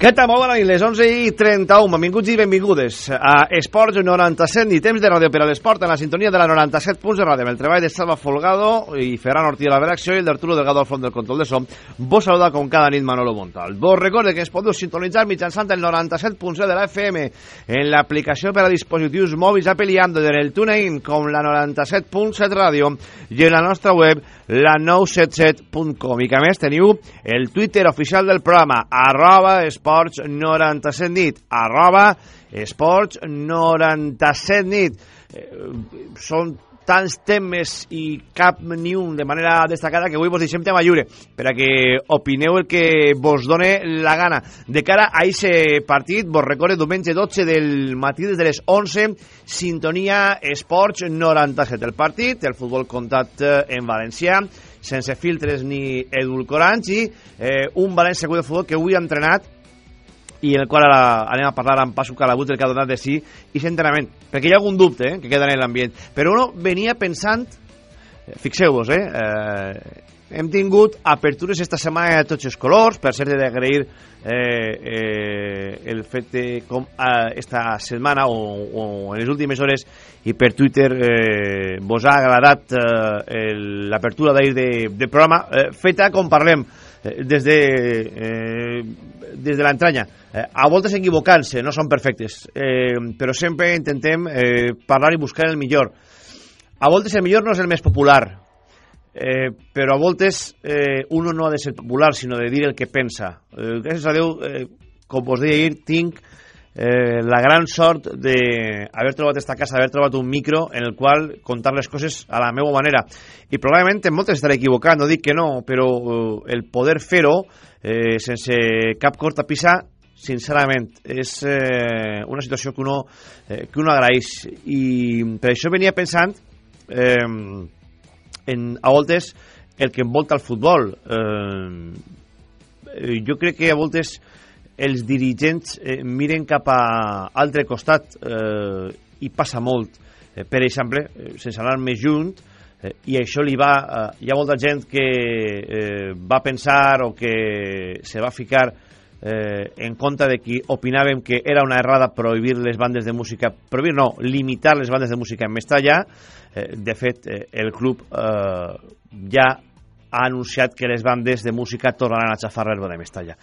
Què tal? Molt bona nit, les 11 i 31. Benvinguts i benvingudes a Esports 97 i temps de ràdio per a l'esport en la sintonia de la 97 punts de ràdio amb el treball de Salva Folgado i Ferran Ortiz a la redacció i el d'Arturo Delgado al fons del control de som. Vos saluda com cada nit Manolo Montal. Vos recorde que es podeu sintonitzar mitjançant el 97.7 de la FM en l'aplicació per a dispositius mòbils Apple i Android en el TuneIn com la 97.7 ràdio i en la nostra web la 977.com i que més teniu el Twitter oficial del programa arroba esports 97 nit arroba esports 97 nit. Eh, són tants temes i cap ni un de manera destacada que avui vos deixem tema lliure per a que opineu el que vos done la gana. De cara a aquest partit, vos recorde diumenge 12 del matí des de les 11, sintonia Esports 97. El partit, el futbol comptat en valencià, sense filtres ni edulcorants i eh, un València de Futbol que avui ha entrenat i en el qual ara anem a parlar amb Paso Calabut el que ha donat de sí i s'entrenament, perquè hi ha algun dubte eh, que queda en l'ambient, però uno venia pensant fixeu-vos, eh, eh, hem tingut apertures esta setmana de tots els colors, per he d'agrair eh, eh, el fet de com eh, esta setmana o, o en les últimes hores i per Twitter eh, vos ha agradat eh, l'apertura d'ahir de, de programa eh, feta com parlem eh, des de eh, des de l'entranya eh, a voltes equivocant-se, no són perfectes. Eh, però sempre intentem eh, parlar i buscar el millor. A voltes el millor no és el més popular eh, però a voltes eh, uno no ha de ser popular sinó de dir el que pensa. Eh, gràcies a Déu eh, com vos deia ahir tinc eh, la gran sort d'haver trobat esta casa, haver trobat un micro en el qual contar les coses a la meva manera. I probablement en moltes estaré equivocant, no dic que no però eh, el poder fer-ho eh, sense cap corta pisa sincerament és eh, una situació que uno, eh, que uno agraeix. I per això venia pensant eh, en, a voltes el que envolta el futbol. Eh, jo crec que a voltes els dirigents eh, miren cap a altre costat eh, i passa molt. Eh, per exemple, eh, sense anar més junt eh, i això li va eh, hi ha molta gent que eh, va pensar o que se va ficar eh, en compte de qui opinàvem que era una errada prohibir les bandes de música prohibir no, limitar les bandes de música en Mestalla eh, de fet eh, el club eh, ja ha anunciat que les bandes de música tornaran a xafar l'herba de Mestalla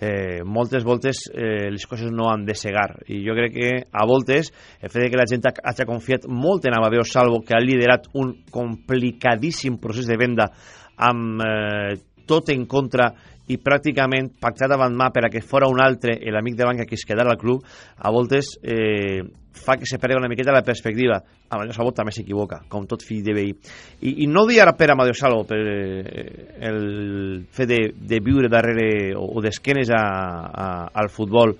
eh, moltes voltes eh, les coses no han de cegar i jo crec que a voltes el fet que la gent hagi confiat molt en Amadeo Salvo que ha liderat un complicadíssim procés de venda amb eh, tot en contra i pràcticament pactat avant mà per a que fora un altre l'amic de banca que es quedara al club a voltes eh, fa que se perdi una miqueta la perspectiva. Amadeo Salvo també s'equivoca com tot fill de veí. I, i no ho ara per Amadeo Salvo per eh, el fet de, de viure darrere o, o d'esquenes al futbol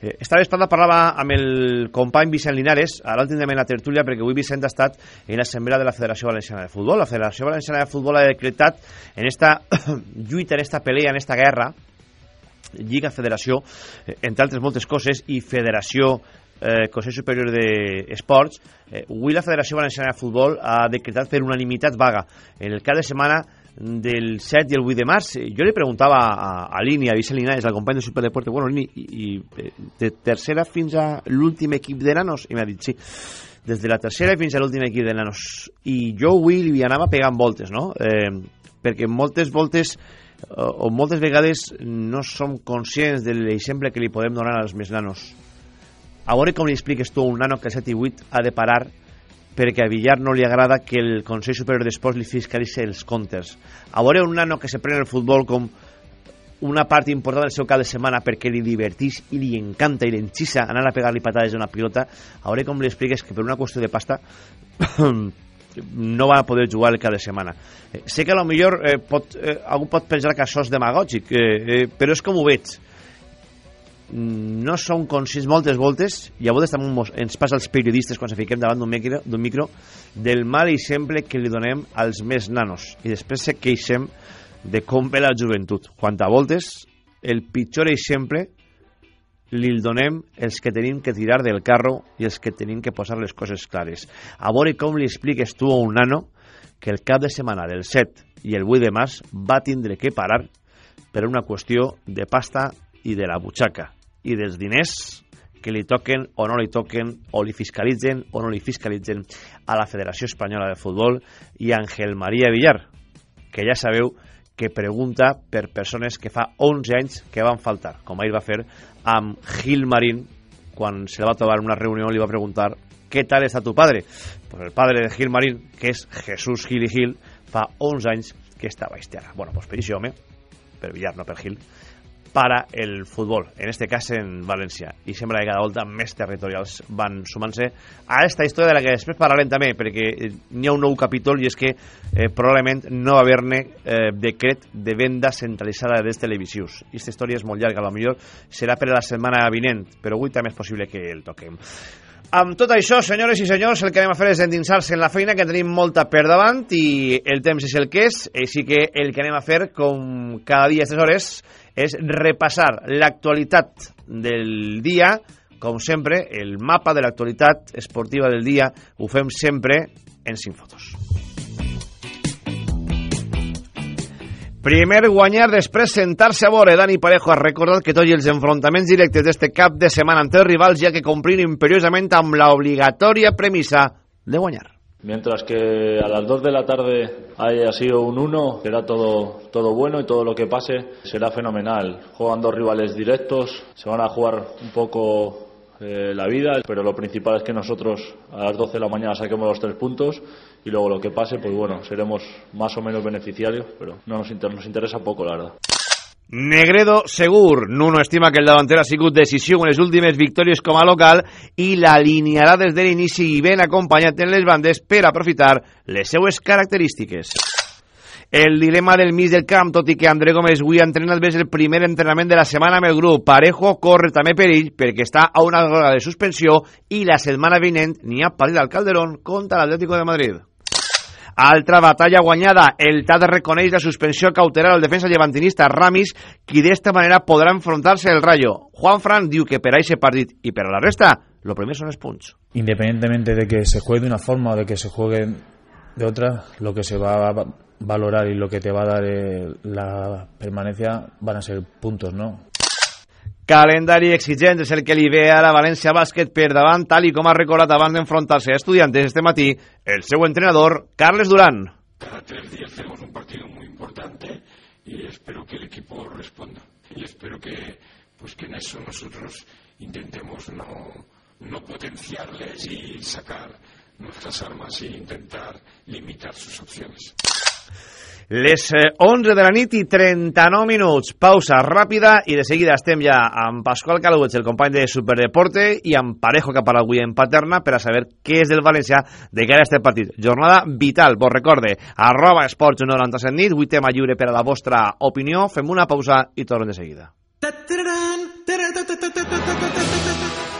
Eh, esta vesprada parlava amb el company Vicent Linares, ara el tindrem en la tertúlia perquè avui Vicent ha estat en l'assemblea de la Federació Valenciana de Futbol. La Federació Valenciana de Futbol ha decretat en esta lluita, en esta pelea, en esta guerra, Lliga Federació, eh, entre altres moltes coses, i Federació eh, Consell Superior d'Esports, eh, avui la Federació Valenciana de Futbol ha decretat per unanimitat vaga. En el cap de setmana del 7 i el 8 de març. Jo li preguntava a, a Lini, a Vicent Linares, al company de Superdeporte, bueno, Lini, i, i de tercera fins a l'últim equip de nanos? I m'ha dit sí. des de la tercera fins a l'últim equip de nanos. I jo avui li anava pegant voltes, no? Eh, perquè moltes voltes o moltes vegades no som conscients de l'exemple que li podem donar als més nanos. A veure com li expliques tu a un nano que el 7 i 8 ha de parar perquè a Villar no li agrada que el Consell Superior d'Esports li fiscalitzi els comptes. A veure un nano que se pren el futbol com una part important del seu cap de setmana perquè li divertís i li encanta i l'enxissa anar a pegar-li patades a una pilota, a veure com li expliques que per una qüestió de pasta no va poder jugar el cap de setmana. Eh, sé que a lo millor eh, pot, eh, algú pot pensar que això és demagògic, eh, eh, però és com ho veig. No són conscients moltes voltes, i a vegades també ens passa als periodistes quan se fiquem davant d'un micro, micro, del mal exemple que li donem als més nanos. I després se queixem de com ve la joventut. Quant a voltes, el pitjor exemple li donem els que tenim que tirar del carro i els que tenim que posar les coses clares. A veure com li expliques tu a un nano que el cap de setmana del 7 i el 8 de març va tindre que parar per una qüestió de pasta i de la butxaca i dels diners que li toquen o no li toquen, o li fiscalitzen o no li fiscalitzen a la Federació Espanyola de Futbol i a Ángel María Villar, que ja sabeu que pregunta per persones que fa 11 anys que van faltar, com ahir va fer amb Gil Marín, quan se va trobar en una reunió li va preguntar ¿qué tal está tu padre? Pues el padre de Gil Marín, que és Jesús Gil i Gil, fa 11 anys que estava a Estiaga. Bueno, pues per això, home, per Villar, no per Gil, para el futbol, en este cas en València. I sembla que cada volta més territorials van sumant-se a aquesta història de la que després parlarem també, perquè n'hi ha un nou capítol i és que eh, probablement no va haver-ne eh, decret de venda centralitzada de televisius. Aquesta història és molt llarga, a lo millor serà per a la setmana vinent, però avui també és possible que el toquem. Amb tot això, senyores i senyors, el que anem a fer és endinsar-se en la feina, que tenim molta per davant i el temps és el que és, així que el que anem a fer, com cada dia a aquestes hores, és repassar l'actualitat del dia, com sempre, el mapa de l'actualitat esportiva del dia ho fem sempre en 5 fotos. Primer guanyar, després sentar-se a veure. Dani Parejo ha recordat que tots els enfrontaments directes d'este cap de setmana entre rivals ja que complim imperiosament amb la obligatòria premissa de guanyar. Mientras que a las 2 de la tarde haya sido un 1, será todo, todo bueno y todo lo que pase será fenomenal. Juegan dos rivales directos, se van a jugar un poco eh, la vida, pero lo principal es que nosotros a las 12 de la mañana saquemos los tres puntos y luego lo que pase, pues bueno, seremos más o menos beneficiarios, pero no nos, inter nos interesa poco, la verdad. Negredo segur. Nuno estima que el davanter ha sigut decisiu en les últimes victòries com a local i l'alinearà des de l'inici i ben acompanyat en les bandes per aprofitar les seues característiques. El dilema del mig del camp, tot i que André Gómez avui ha entrenat més el primer entrenament de la setmana amb el grup. Parejo corre també per ell perquè està a una hora de suspensió i la setmana vinent n'hi ha partit al Calderón contra l'Atlético de Madrid. Altra batalla guanyada. El TAD reconeix la suspensió cautelar al defensa llevantinista Ramis, qui d'esta manera podrà enfrontar-se al Rayo. Juan Fran diu que per a aquest partit i per la resta, lo primer són els punts. Independientemente de que se juegue de una forma o de que se juegue de otra, lo que se va a valorar y lo que te va a dar eh, la permanencia van a ser puntos, ¿no? Calendari exigent és el que li ve a la València Bàsquet per davant, tal i com ha recordat abans d'enfrontar-se a estudiantes este matí el seu entrenador, Carles Durán. Cada tres días tenemos un partido muy importante y espero que el equipo responda. Y espero que, pues que en eso nosotros intentemos no, no potenciarles y sacar nuestras armas e intentar limitar sus opciones. Les 11 de la nit i 39 minuts. Pausa ràpida i de seguida estem ja amb Pasqual Calauets, el company de Superdeporte, i amb Parejo que parla avui en Paterna per a saber què és del València de cara a aquest partit. Jornada vital, vos recorde, arroba esports 97 nit, avui tema lliure per a la vostra opinió. Fem una pausa i tornem de seguida.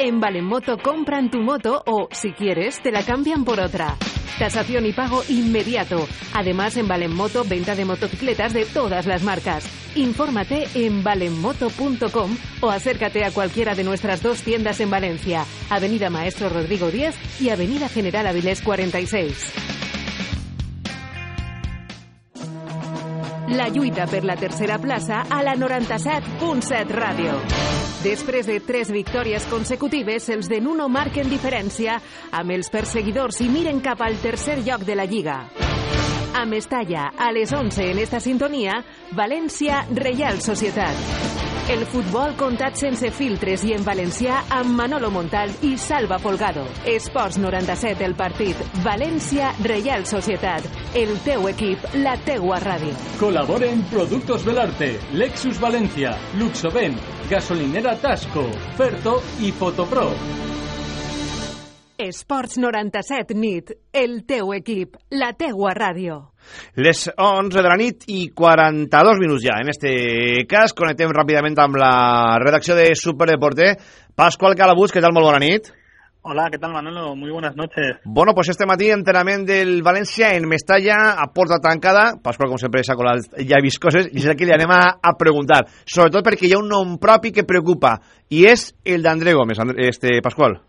En Valenmoto compran tu moto o, si quieres, te la cambian por otra. Tasación y pago inmediato. Además, en Valenmoto, venta de motocicletas de todas las marcas. Infórmate en valenmoto.com o acércate a cualquiera de nuestras dos tiendas en Valencia, Avenida Maestro Rodrigo 10 y Avenida General Avilés 46. La lluita per la tercera plaça a la 97.7 Ràdio. Després de tres victòries consecutives, els de Nuno marquen diferència amb els perseguidors i miren cap al tercer lloc de la Lliga. A Mestalla, a les 11 en esta sintonia, València, Reial Societat. El futbol comptat sense filtres i en valencià amb Manolo Montal i Salva Folgado. Esports 97 el partit. València, Reial Societat. El teu equip, la teua ràdio. Colaboren Productos Belarte, Lexus Valencia, Luxoven, Gasolinera Tasco, Ferto i Fotopro. Esports 97 nit. El teu equip, la teua ràdio. Les 11 de la nit i 42 minuts ja. En este cas, connectem ràpidament amb la redacció de Superdeporte. Pascual Calabús, què tal? Molt bona nit. Hola, ¿qué tal Manolo? Muy buenas noches. Bueno, pues este matí entrenament del València en Mestalla a porta tancada. Pascual, com sempre, s'ha colat ja vist coses i és el que li anem a, a preguntar. Sobretot perquè hi ha un nom propi que preocupa i és el d'André Gómez. Este, Pascual.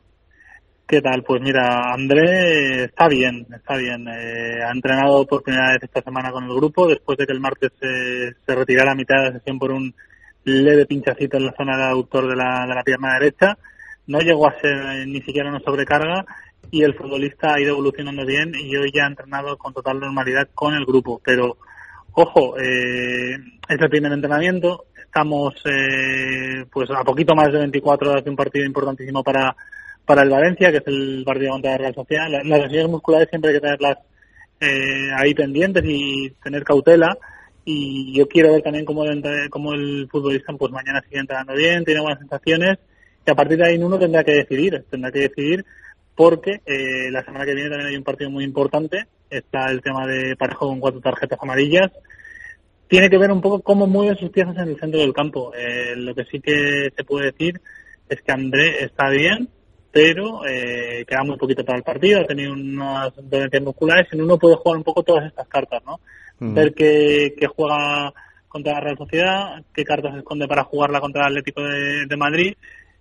¿Qué tal? Pues mira, André está bien, está bien. Eh, ha entrenado por primera vez esta semana con el grupo después de que el martes se retirara a mitad de la sesión por un leve pinchacito en la zona del aductor de la, de la pierna derecha. No llegó a ser eh, ni siquiera una sobrecarga y el futbolista ha ido evolucionando bien y hoy ya ha entrenado con total normalidad con el grupo. Pero, ojo, eh, es el primer entrenamiento. Estamos eh, pues a poquito más de 24 horas de un partido importantísimo para para el Valencia, que es el partido contra la Real Sociedad. Las, lesiones musculares siempre hay que tenerlas eh, ahí pendientes y tener cautela. Y yo quiero ver también cómo el, cómo el futbolista pues mañana sigue entrenando bien, tiene buenas sensaciones. Y a partir de ahí uno tendrá que decidir, tendrá que decidir porque eh, la semana que viene también hay un partido muy importante. Está el tema de parejo con cuatro tarjetas amarillas. Tiene que ver un poco cómo mueven sus piezas en el centro del campo. Eh, lo que sí que se puede decir es que André está bien, pero eh, queda muy poquito para el partido, ha tenido unas dolencias musculares y uno puede jugar un poco todas estas cartas, ¿no? Ver qué, juega contra la Real Sociedad, qué cartas esconde para jugarla contra el Atlético de, Madrid.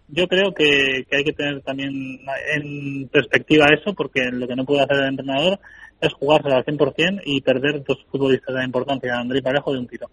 Yo creo que, que, hay que tener también en perspectiva eso, porque lo que no puede hacer el entrenador es jugarse al 100% y perder dos futbolistas de importancia, André Parejo de un tiro.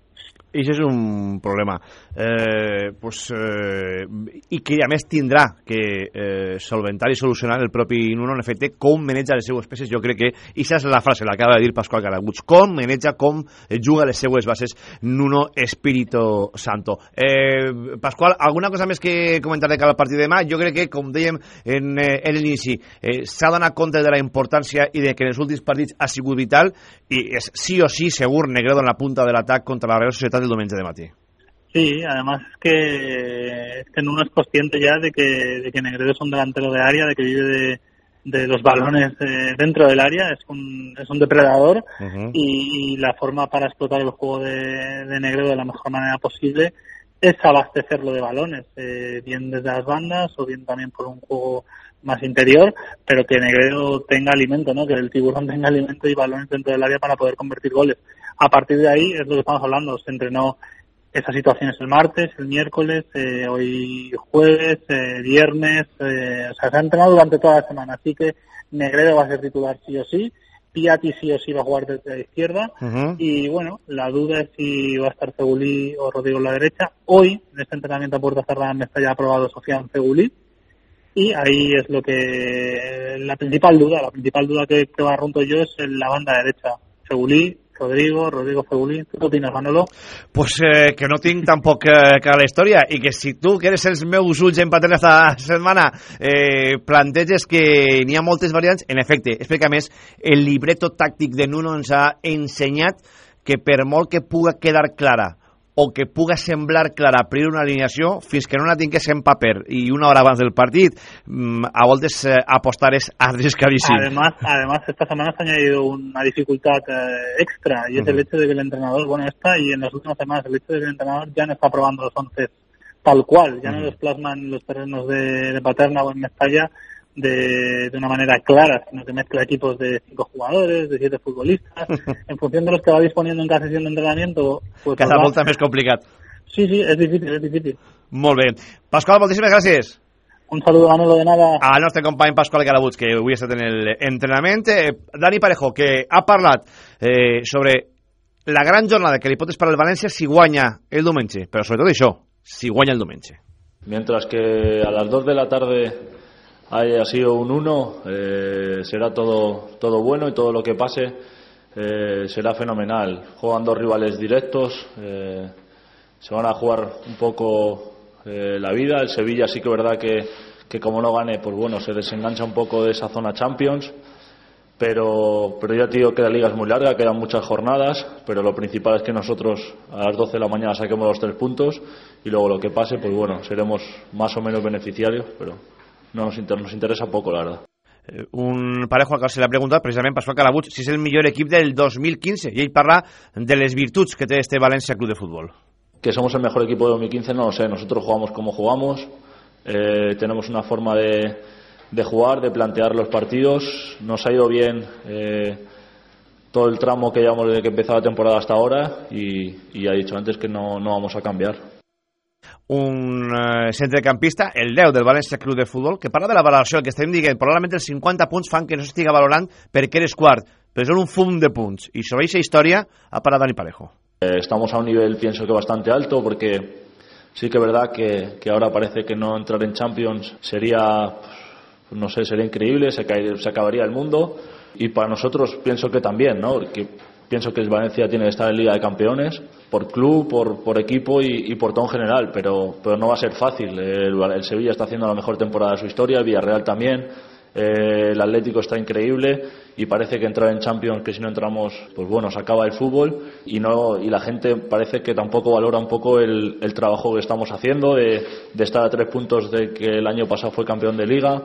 Això és un problema. Eh, pues, eh, I que a més tindrà que eh, solventar i solucionar el propi Nuno, efecte, com maneja les seues peces. Jo crec que, i és la frase, l'acaba de dir Pasqual Caraguts, com maneja, com juga les seues bases Nuno Espíritu Santo. Eh, Pasqual, alguna cosa més que comentar de cada partit de demà? Jo crec que, com dèiem en, eh, en l'inici, eh, s'ha donat compte de la importància i de que en els últims partits ha sigut vital i és sí o sí segur Negredo en la punta de l'atac contra la Real Societat el diumenge de matí. Sí, además es que, es que uno es consciente ya de que, de que Negredo es un delantero de área, de que vive de, de los balones eh, dentro del área, es un, es un depredador uh -huh. y, y, la forma para explotar el juego de, de, Negredo de la mejor manera posible es abastecerlo de balones, eh, bien desde las bandas o bien también por un juego más interior, pero que Negredo tenga alimento, ¿no? que el tiburón tenga alimento y balones dentro del área para poder convertir goles. A partir de ahí es lo que estamos hablando, se entrenó esas situaciones el martes, el miércoles, eh, hoy jueves, eh, viernes, eh, o sea, se ha entrenado durante toda la semana, así que Negredo va a ser titular sí o sí, Piatti sí o sí va a jugar desde la izquierda, uh -huh. y bueno, la duda es si va a estar Cegulí o Rodrigo en la derecha. Hoy, en este entrenamiento a puerta cerrada, me está ya aprobado Sofian Cegulí, y ahí es lo que, la principal duda, la principal duda que, que barrunto yo es en la banda derecha. Segulí Rodrigo, Rodrigo Febulín. ¿Tú qué opinas, Manolo? Pues eh, que no tinc tampoc eh, que la història i que si tu, que eres els meus ulls en patent esta setmana, eh, planteges que n'hi ha moltes variants, en efecte, és més el libreto tàctic de Nuno ens ha ensenyat que per molt que puga quedar clara o que puga semblar clara priori una alineació, fins que no la tingués en paper i una hora abans del partit, mm, a voltes eh, apostar és arriscadíssim. Además, además, esta semana se ha añadido una dificultad eh, extra y es el hecho de que el entrenador, bueno, está y en las últimas semanas el hecho de que el entrenador ya no está probando los once tal cual, ya no los plasma en los terrenos de, de Paterna o en Mestalla de, de una manera clara, sino que mezcla equipos de cinco jugadores, de siete futbolistas, en función de los que va disponiendo en cada sesión de entrenamiento. Pues Cada pues va- volta més complicat. Sí, sí, es difícil, es difícil. Molt bé. Pasqual, moltíssimes gràcies. Un saludo, Manolo, de nada. al nostre company Pasqual Calabuig, que avui ha estat en l'entrenament. Eh, Dani Parejo, que ha parlat eh, sobre la gran jornada que li pot esperar el València si guanya el diumenge, però sobretot això, si guanya el diumenge. Mientras que a las 2 de la tarde haya sido un 1, eh, será todo, todo bueno y todo lo que pase eh, será fenomenal. Juegan dos rivales directos, eh, se van a jugar un poco eh, la vida. El Sevilla sí que es verdad que, que como no gane, pues bueno, se desengancha un poco de esa zona Champions. Pero, pero ya te digo que la liga es muy larga, quedan muchas jornadas, pero lo principal es que nosotros a las 12 de la mañana saquemos los tres puntos y luego lo que pase, pues bueno, seremos más o menos beneficiarios, pero no nos, inter- nos interesa poco, la verdad. Eh, un Parejo que se l'ha preguntat precisament Pasqual Calabuig si és el millor equip del 2015 i ell parla de les virtuts que té este València Club de Futbol. Que somos el mejor equipo de 2015, no lo sé. Nosotros jugamos como jugamos, eh, tenemos una forma de, de jugar, de plantear los partidos. Nos ha ido bien eh, todo el tramo que llevamos desde que empezó la temporada hasta ahora y, y ya he dicho antes que no, no vamos a cambiar. Un eh, centrecampista, el 10 del València Club de Futbol, que parla de la valoració, que estem dient, probablement els 50 punts fan que no s'estiga valorant perquè eres quart, però són un fum de punts. I sobre aquesta història ha parlat Dani Parejo. Eh, estamos a un nivel, pienso que bastante alto, porque sí que es verdad que, que ahora parece que no entrar en Champions sería, pues, no sé, sería increíble, se, cae- se acabaría el mundo. Y para nosotros pienso que también, ¿no? Que pienso que el Valencia tiene que estar en Liga de Campeones, por club, por, por equipo y, y por todo en general, pero, pero no va a ser fácil. El, Sevilla está haciendo la mejor temporada de su historia, el Villarreal también. Eh, el Atlético está increíble y parece que entrar en Champions, que si no entramos, pues bueno, se acaba el fútbol y no y la gente parece que tampoco valora un poco el, el trabajo que estamos haciendo de, de estar a tres puntos de que el año pasado fue campeón de liga,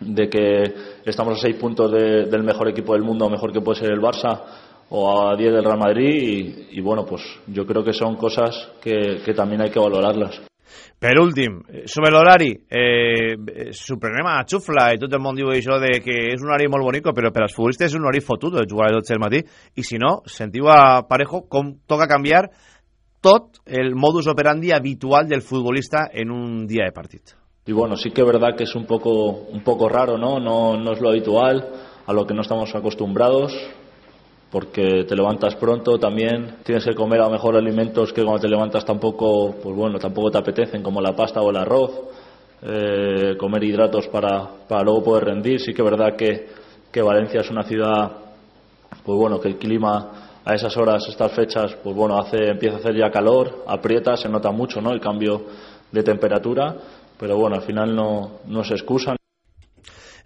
de que estamos a seis puntos de- del mejor equipo del mundo, mejor que puede ser el Barça o a 10 del Real Madrid y, y bueno, pues yo creo que son cosas que, que también hay que valorarlas. Per últim, eh, sobre l'horari, eh, eh, sorprenem a Xufla i tot el món diu això de que és un horari molt bonic, però per als futbolistes és un horari fotut de jugar a les 12 del matí, i si no, sentiu a Parejo com toca canviar tot el modus operandi habitual del futbolista en un dia de partit. Y bueno, sí que es verdad que es un poco, un poco raro, ¿no? ¿no? No es lo habitual, a lo que no estamos acostumbrados, porque te levantas pronto también, tienes que comer a lo mejor alimentos que cuando te levantas tampoco, pues bueno, tampoco te apetecen, como la pasta o el arroz, eh, comer hidratos para, para luego poder rendir. Sí que es verdad que, que Valencia es una ciudad, pues bueno, que el clima a esas horas, estas fechas, pues bueno, hace, empieza a hacer ya calor, aprieta, se nota mucho, ¿no? El cambio de temperatura, pero bueno, al final no, no se excusan.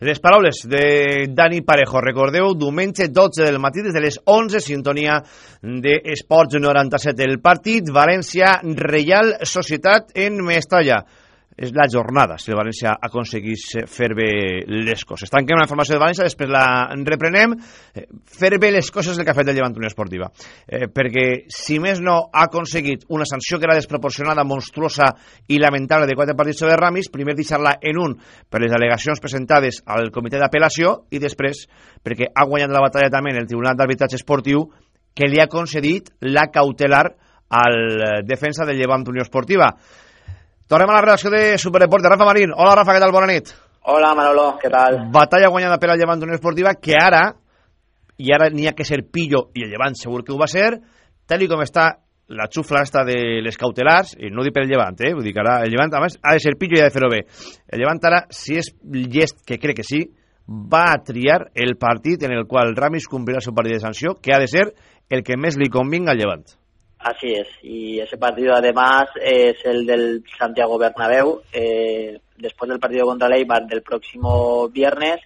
Les paraules de Dani Parejo. Recordeu, diumenge 12 del matí, des de les 11, sintonia de Esports 97. El partit València-Reial Societat en Mestalla. És la jornada, si el València aconseguís fer bé les coses. Tanquem la informació de València, després la reprenem. Eh, Fer bé les coses és el que ha fet el Llevant Unió Esportiva. Eh, perquè, si més no ha aconseguit una sanció que era desproporcionada, monstruosa i lamentable de quatre partits sobre Ramis, primer deixar-la en un per les al·legacions presentades al comitè d'apel·lació i després perquè ha guanyat la batalla també en el Tribunal d'Arbitratge Esportiu que li ha concedit la cautelar al eh, defensa del Llevant Unió Esportiva. Tornem a la redacció de Superdeporte. Rafa Marín. Hola, Rafa, què tal? Bona nit. Hola, Manolo, ¿qué tal? Batalla guanyada per al Llevant Unió Esportiva que ara, i ara n'hi ha que ser pillo, i el Llevant segur que ho va ser, tal com està la xufla esta de les cautelars, i no ho dic per el Llevant, eh? vull dir que ara el Llevant, a més, ha de ser pillo i ha de fer-ho bé. El Llevant ara, si és llest, que crec que sí, va a triar el partit en el qual Ramis complirà el seu partit de sanció, que ha de ser el que més li convinga al Llevant. Así es, y ese partido además es el del Santiago Bernabéu, eh, después del partido contra el Eibar del próximo viernes,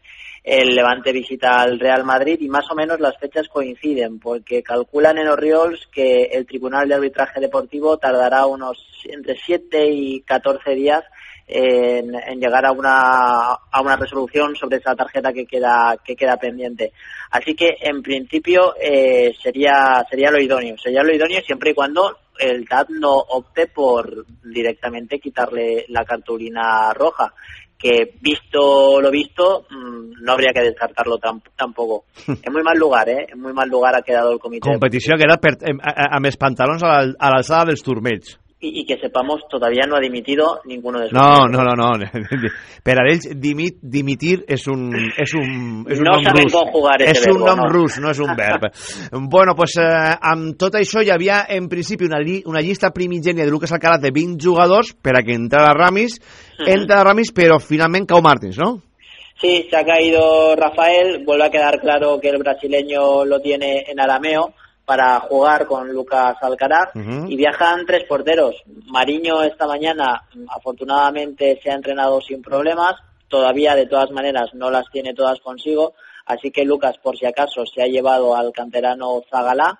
el Levante visita al Real Madrid y más o menos las fechas coinciden, porque calculan en Oriols que el Tribunal de Arbitraje Deportivo tardará unos entre 7 y 14 días en, en, llegar a una, a una resolución sobre esa tarjeta que queda, que queda pendiente. Así que, en principio, eh, sería, sería lo idóneo. Sería lo idóneo siempre y cuando el TAT no opte por directamente quitarle la cartulina roja que visto lo visto no habría que descartarlo tampoco. En muy mal lugar, ¿eh? En muy mal lugar ha quedado el comité. Competició que era per, amb els pantalons a l'alçada dels turmells. Y, y, que sepamos todavía no ha dimitido ninguno de sus no, no, no, no. Per a ells dimit, dimitir és un, és un, és un no nom rus. Jugar és verbo, un nom no. rus, no és un verb. bueno, pues eh, amb tot això hi havia en principi una, li, una llista primigènia de Lucas Alcaraz de 20 jugadors per a que entrara Ramis, entra Ramis, però finalment cau Martins, ¿no? Sí, se ha caído Rafael, vuelve a quedar claro que el brasileño lo tiene en arameo, para jugar con Lucas Alcaraz Uh -huh. y viajan tres porteros. Mariño esta mañana afortunadamente se ha entrenado sin problemas, todavía de todas maneras no las tiene todas consigo, así que Lucas por si acaso se ha llevado al canterano Zagalá,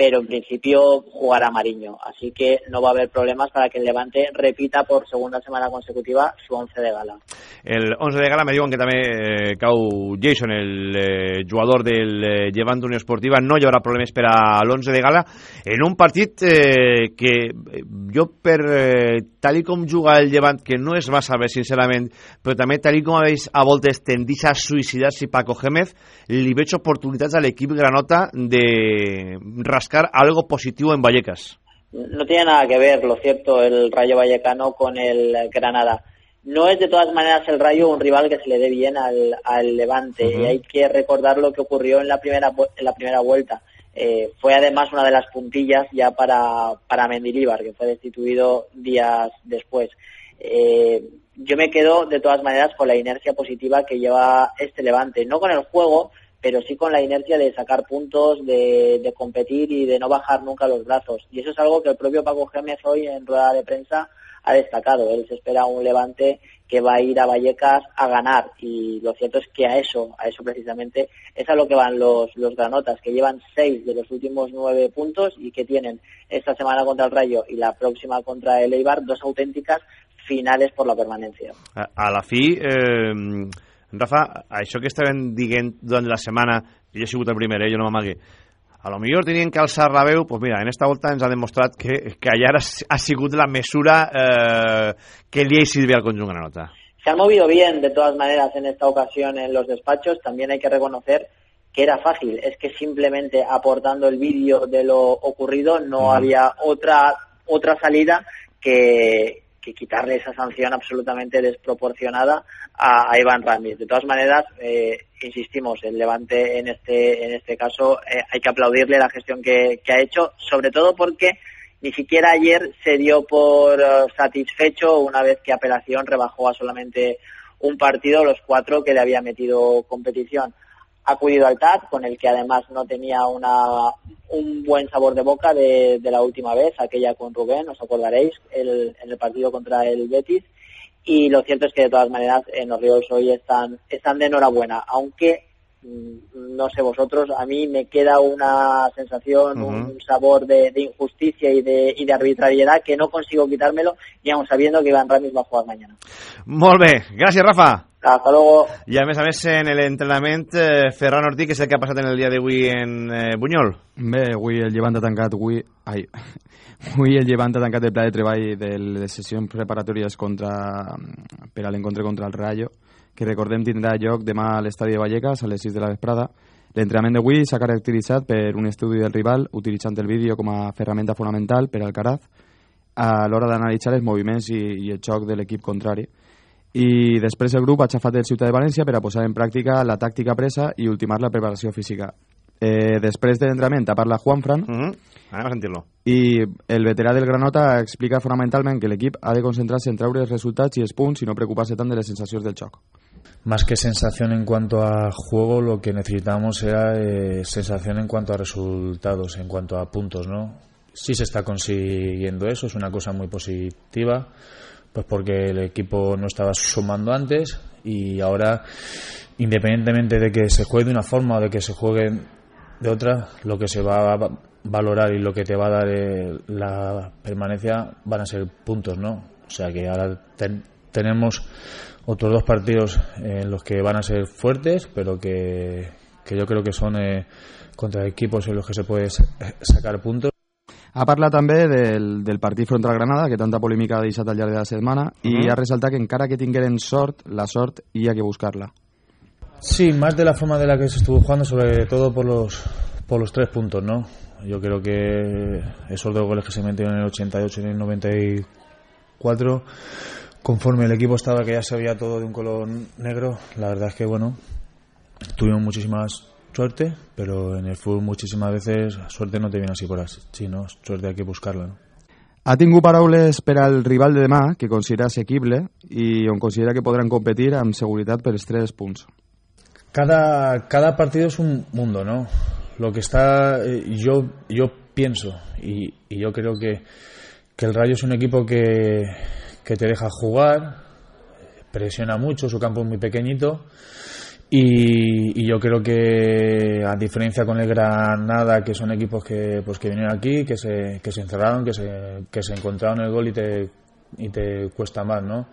pero en principio jugará Mariño, así que no va a haber problemas para que el Levante repita por segunda semana consecutiva su once de gala. El 11 de gala me diuen que també eh, cau Jason, el eh, jugador del eh, Llevant Unió Esportiva. No hi haurà problemes per a l'11 de gala en un partit eh, que eh, jo, per eh, tal i com juga el Llevant, que no és massa bé, sincerament, però també tal i com a veus a voltes tendís a suïcidar-se Paco Gémez, li veig oportunitats a l'equip granota de algo positivo en Vallecas. No tiene nada que ver, lo cierto, el Rayo Vallecano con el Granada. No es de todas maneras el Rayo un rival que se le dé bien al, al Levante y hay que recordar lo que ocurrió en la primera en la primera vuelta. Eh, fue además una de las puntillas ya para, para Mendilíbar, que fue destituido días después. Eh, yo me quedo de todas maneras con la inercia positiva que lleva este Levante, no con el juego, pero sí con la inercia de sacar puntos, de, de competir y de no bajar nunca los brazos. Y eso es algo que el propio Paco Gémez hoy en rueda de prensa ha destacado. Él se espera un Levante que va a ir a Vallecas a ganar y lo cierto es que a eso, a eso precisamente, es a lo que van los, los granotas, que llevan seis de los últimos nueve puntos y que tienen esta semana contra el Rayo y la próxima contra el Eibar dos auténticas finales por la permanencia. A, la fi, eh, Rafa, això que estaven dient durant la setmana, jo he sigut el primer, eh, jo no m'amagui, a lo millor tenien que alçar la veu, pues mira, en esta volta ens ha demostrat que, que allà ha, ha sigut la mesura eh, que li servit al conjunt granota. Se han movido bien, de todas maneras, en esta ocasión en los despachos. También hay que reconocer que era fácil. Es que simplemente aportando el vídeo de lo ocurrido no Ujú. había otra otra salida que, quitarle esa sanción absolutamente desproporcionada a, a Iván Ramis. De todas maneras, eh, insistimos, el Levante en este en este caso eh, hay que aplaudirle la gestión que, que ha hecho, sobre todo porque ni siquiera ayer se dio por eh, satisfecho una vez que apelación rebajó a solamente un partido los cuatro que le había metido competición. Acudido al TAT, con el que además no tenía una, un buen sabor de boca de, de la última vez, aquella con Rubén, os acordaréis, el- en el partido contra el Betis. Y lo cierto es que de todas maneras en los Ríos hoy están, están de enhorabuena, aunque no sé vosotros, a mí me queda una sensación, un sabor de, de injusticia y de, y de arbitrariedad que no consigo quitármelo, y aún sabiendo que Iván Ramis va a jugar mañana. Molt bé, gràcies Rafa. Hasta luego. I a més a més en l'entrenament eh, Ferran Ortí, que és el que ha passat en el dia d'avui en eh, Bunyol. Bé, avui el Llevant ha tancat avui, ai, avui el Llevant ha tancat el pla de treball de les sessions preparatòries contra, per a l'encontre contra el Rayo, que recordem tindrà lloc demà a l'estadi de Vallecas a les 6 de la vesprada. L'entrenament d'avui s'ha caracteritzat per un estudi del rival utilitzant el vídeo com a ferramenta fonamental per al Caraz a l'hora d'analitzar els moviments i, i el xoc de l'equip contrari. I després el grup ha xafat el Ciutat de València per a posar en pràctica la tàctica presa i ultimar la preparació física. Eh, després de l'entrenament a parla Juanfran mm -hmm. Anem a sentir-lo. i el veterà del Granota explica fonamentalment que l'equip ha de concentrar-se en treure els resultats i els punts i no preocupar-se tant de les sensacions del xoc. Más que sensación en cuanto a juego, lo que necesitamos era eh, sensación en cuanto a resultados, en cuanto a puntos, ¿no? Sí se está consiguiendo eso, es una cosa muy positiva, pues porque el equipo no estaba sumando antes y ahora, independientemente de que se juegue de una forma o de que se juegue de otra, lo que se va a valorar y lo que te va a dar eh, la permanencia van a ser puntos, ¿no? O sea que ahora tenemos otros dos partidos en los que van a ser fuertes, pero que, que yo creo que son eh, contra equipos en los que se puede sacar puntos. Ha parlat també del, del partit front al Granada, que tanta polèmica ha deixat al llarg de la setmana, uh -huh. i ha resaltat que encara que tingueren sort, la sort hi ha que buscar-la. Sí, más de la forma de la que se estuvo jugando, sobre todo por los, por los tres puntos, ¿no? Yo creo que esos dos goles que se metieron en el 88 y en el 94 conforme el equipo estaba que ya se veía todo de un color negro, la verdad es que bueno, tuvimos muchísima suerte, pero en el fútbol muchísimas veces suerte no te viene así por así, sino suerte hay que buscarla. ¿no? Ha tingut paraules per al rival de demà, que considera assequible i on considera que podran competir amb seguretat per els tres punts. Cada, cada partido es un mundo, ¿no? Lo que está, eh, yo, yo pienso y, y yo creo que, que el Rayo es un equipo que, que te deja jugar, presiona mucho, su campo es muy pequeñito y, y, yo creo que a diferencia con el Granada, que son equipos que pues que vinieron aquí, que se, que se encerraron, que se, que se encontraron el gol y te, y te cuesta más, ¿no?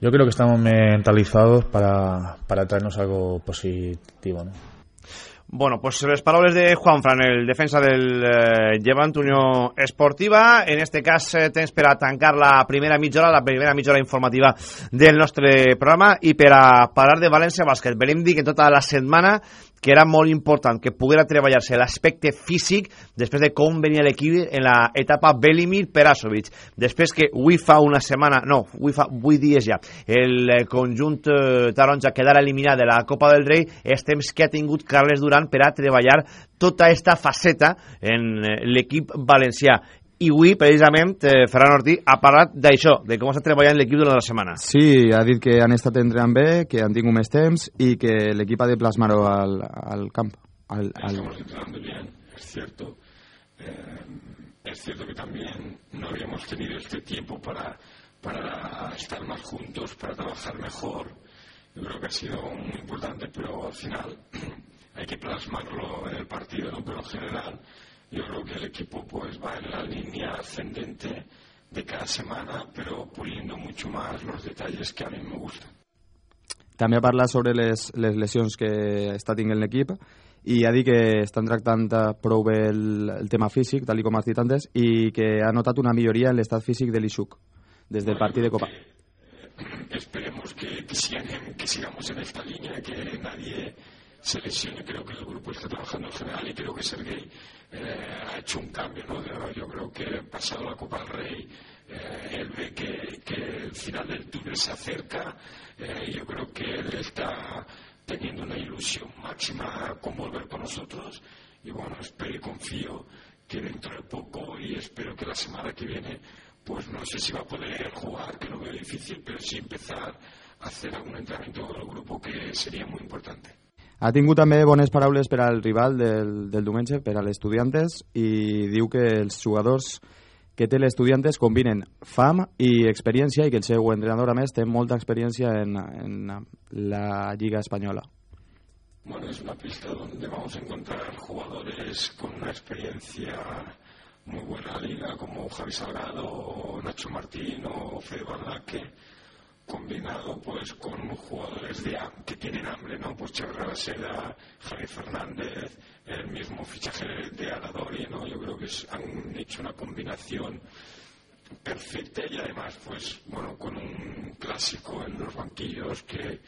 Yo creo que estamos mentalizados para, para traernos algo positivo, ¿no? Bueno, pues les paraules de Juan Fran, el defensa del eh, Llevant Unió Esportiva. En este cas, eh, tens per a tancar la primera mitja la primera mitja informativa del nostre programa i per a parlar de València Bàsquet. Venim que tota la setmana que era molt important que poguera treballar-se l'aspecte físic després de com venia l'equip en la etapa Belimir-Perasovic. Després que avui fa una setmana, no, avui fa 8 dies ja, el eh, conjunt eh, taronja quedara eliminat de la Copa del Rei, és temps que ha tingut Carles Duran per a treballar tota aquesta faceta en eh, l'equip valencià i avui, precisament, eh, Ferran Ortí ha parlat d'això, de com està treballant l'equip durant la setmana. Sí, ha dit que han estat entrenant bé, que han tingut més temps i que l'equip ha de plasmar-ho al, al camp. Al, al... Estamos entrenando bien, es cierto. Eh, es cierto que también no habíamos tenido este tiempo para, para estar más juntos, para trabajar mejor. Yo creo que ha sido muy importante, pero al final hay que plasmarlo en el partido, ¿no? pero en general yo creo que el equipo pues va en la línea ascendente de cada semana, pero puliendo mucho más los detalles que a mí me gustan. També ha parlat sobre les, les lesions que està tinguent l'equip i ha dit que estan tractant prou bé el, el tema físic, tal com has dit antes, i que ha notat una milloria en l'estat físic de l'Ixuc des del partit de Copa. Que, esperemos que, que, que sigamos en esta línea, que nadie se lesione. Creo que el grupo está trabajando en general y creo que Sergei eh, ha hecho un cambio. ¿no? Yo creo que pasado la Copa del Rey, eh, él ve que, que, el final del túnel se acerca. Eh, yo creo que él está teniendo una ilusión máxima con volver con nosotros. Y bueno, espero y confío que dentro de poco y espero que la semana que viene, pues no sé si va a poder jugar, que lo veo difícil, pero sí empezar a hacer algún entrenamiento con el grupo que sería muy importante. Ha tingut també bones paraules per al rival del, del diumenge, per a les estudiantes, i diu que els jugadors que té l'estudiantes combinen fam i experiència i que el seu entrenador, a més, té molta experiència en, en la Lliga Espanyola. Bueno, es una pista donde vamos a encontrar jugadores con una experiencia muy buena liga como Javi Salgado, Nacho Martín o Fede Bardaque combinado pues con jugadores de, que tienen hambre, ¿no? Pues Chávez Seda, Fernández, el mismo fichaje de Aladori, ¿no? Yo creo que han hecho una combinación perfecta y además pues bueno con un clásico en los banquillos que,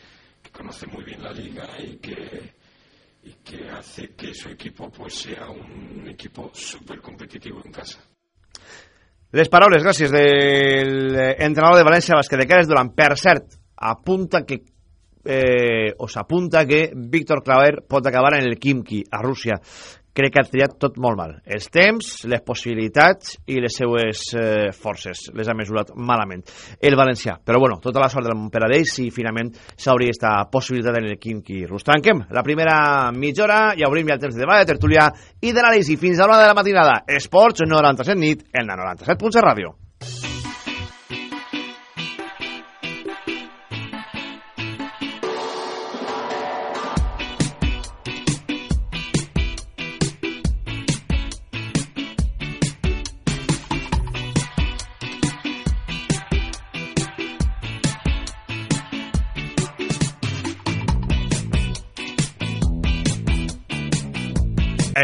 que conoce muy bien la liga y que y que hace que su equipo pues sea un equipo súper competitivo en casa. Les paraules, gràcies, del entrenador de València Bàsquet de Cares Durant. Per cert, apunta que eh, o s'apunta que Víctor Claver pot acabar en el Kimki, a Rússia. Crec que ha triat tot molt mal. Els temps, les possibilitats i les seues eh, forces les ha mesurat malament. El valencià. Però bueno, tota la sort del per a ells i finalment s'hauria aquesta possibilitat en el Quinqui Rus. Tanquem la primera mitja hora i obrim ja el temps de debat, de tertúlia i d'anàlisi fins a l'una de la matinada. Esports 97 nit en la 97.7 ràdio.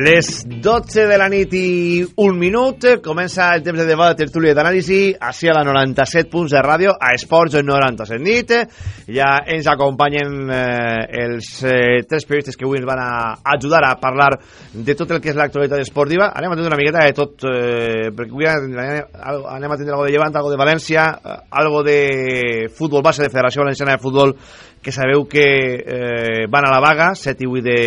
Les 12 de la nit i un minut. Comença el temps de debat, de tertúlia d'anàlisi així a la 97 punts de ràdio a Esports 97 nit ja ens acompanyen eh, els eh, tres periodistes que avui ens van a ajudar a parlar de tot el que és l'actualitat esportiva. Anem a tenir una miqueta de tot eh, perquè avui anem, a tindre algo de Llevant, algo de València eh, algo de futbol base de Federació Valenciana de Futbol que sabeu que eh, van a la vaga 7 i 8 de,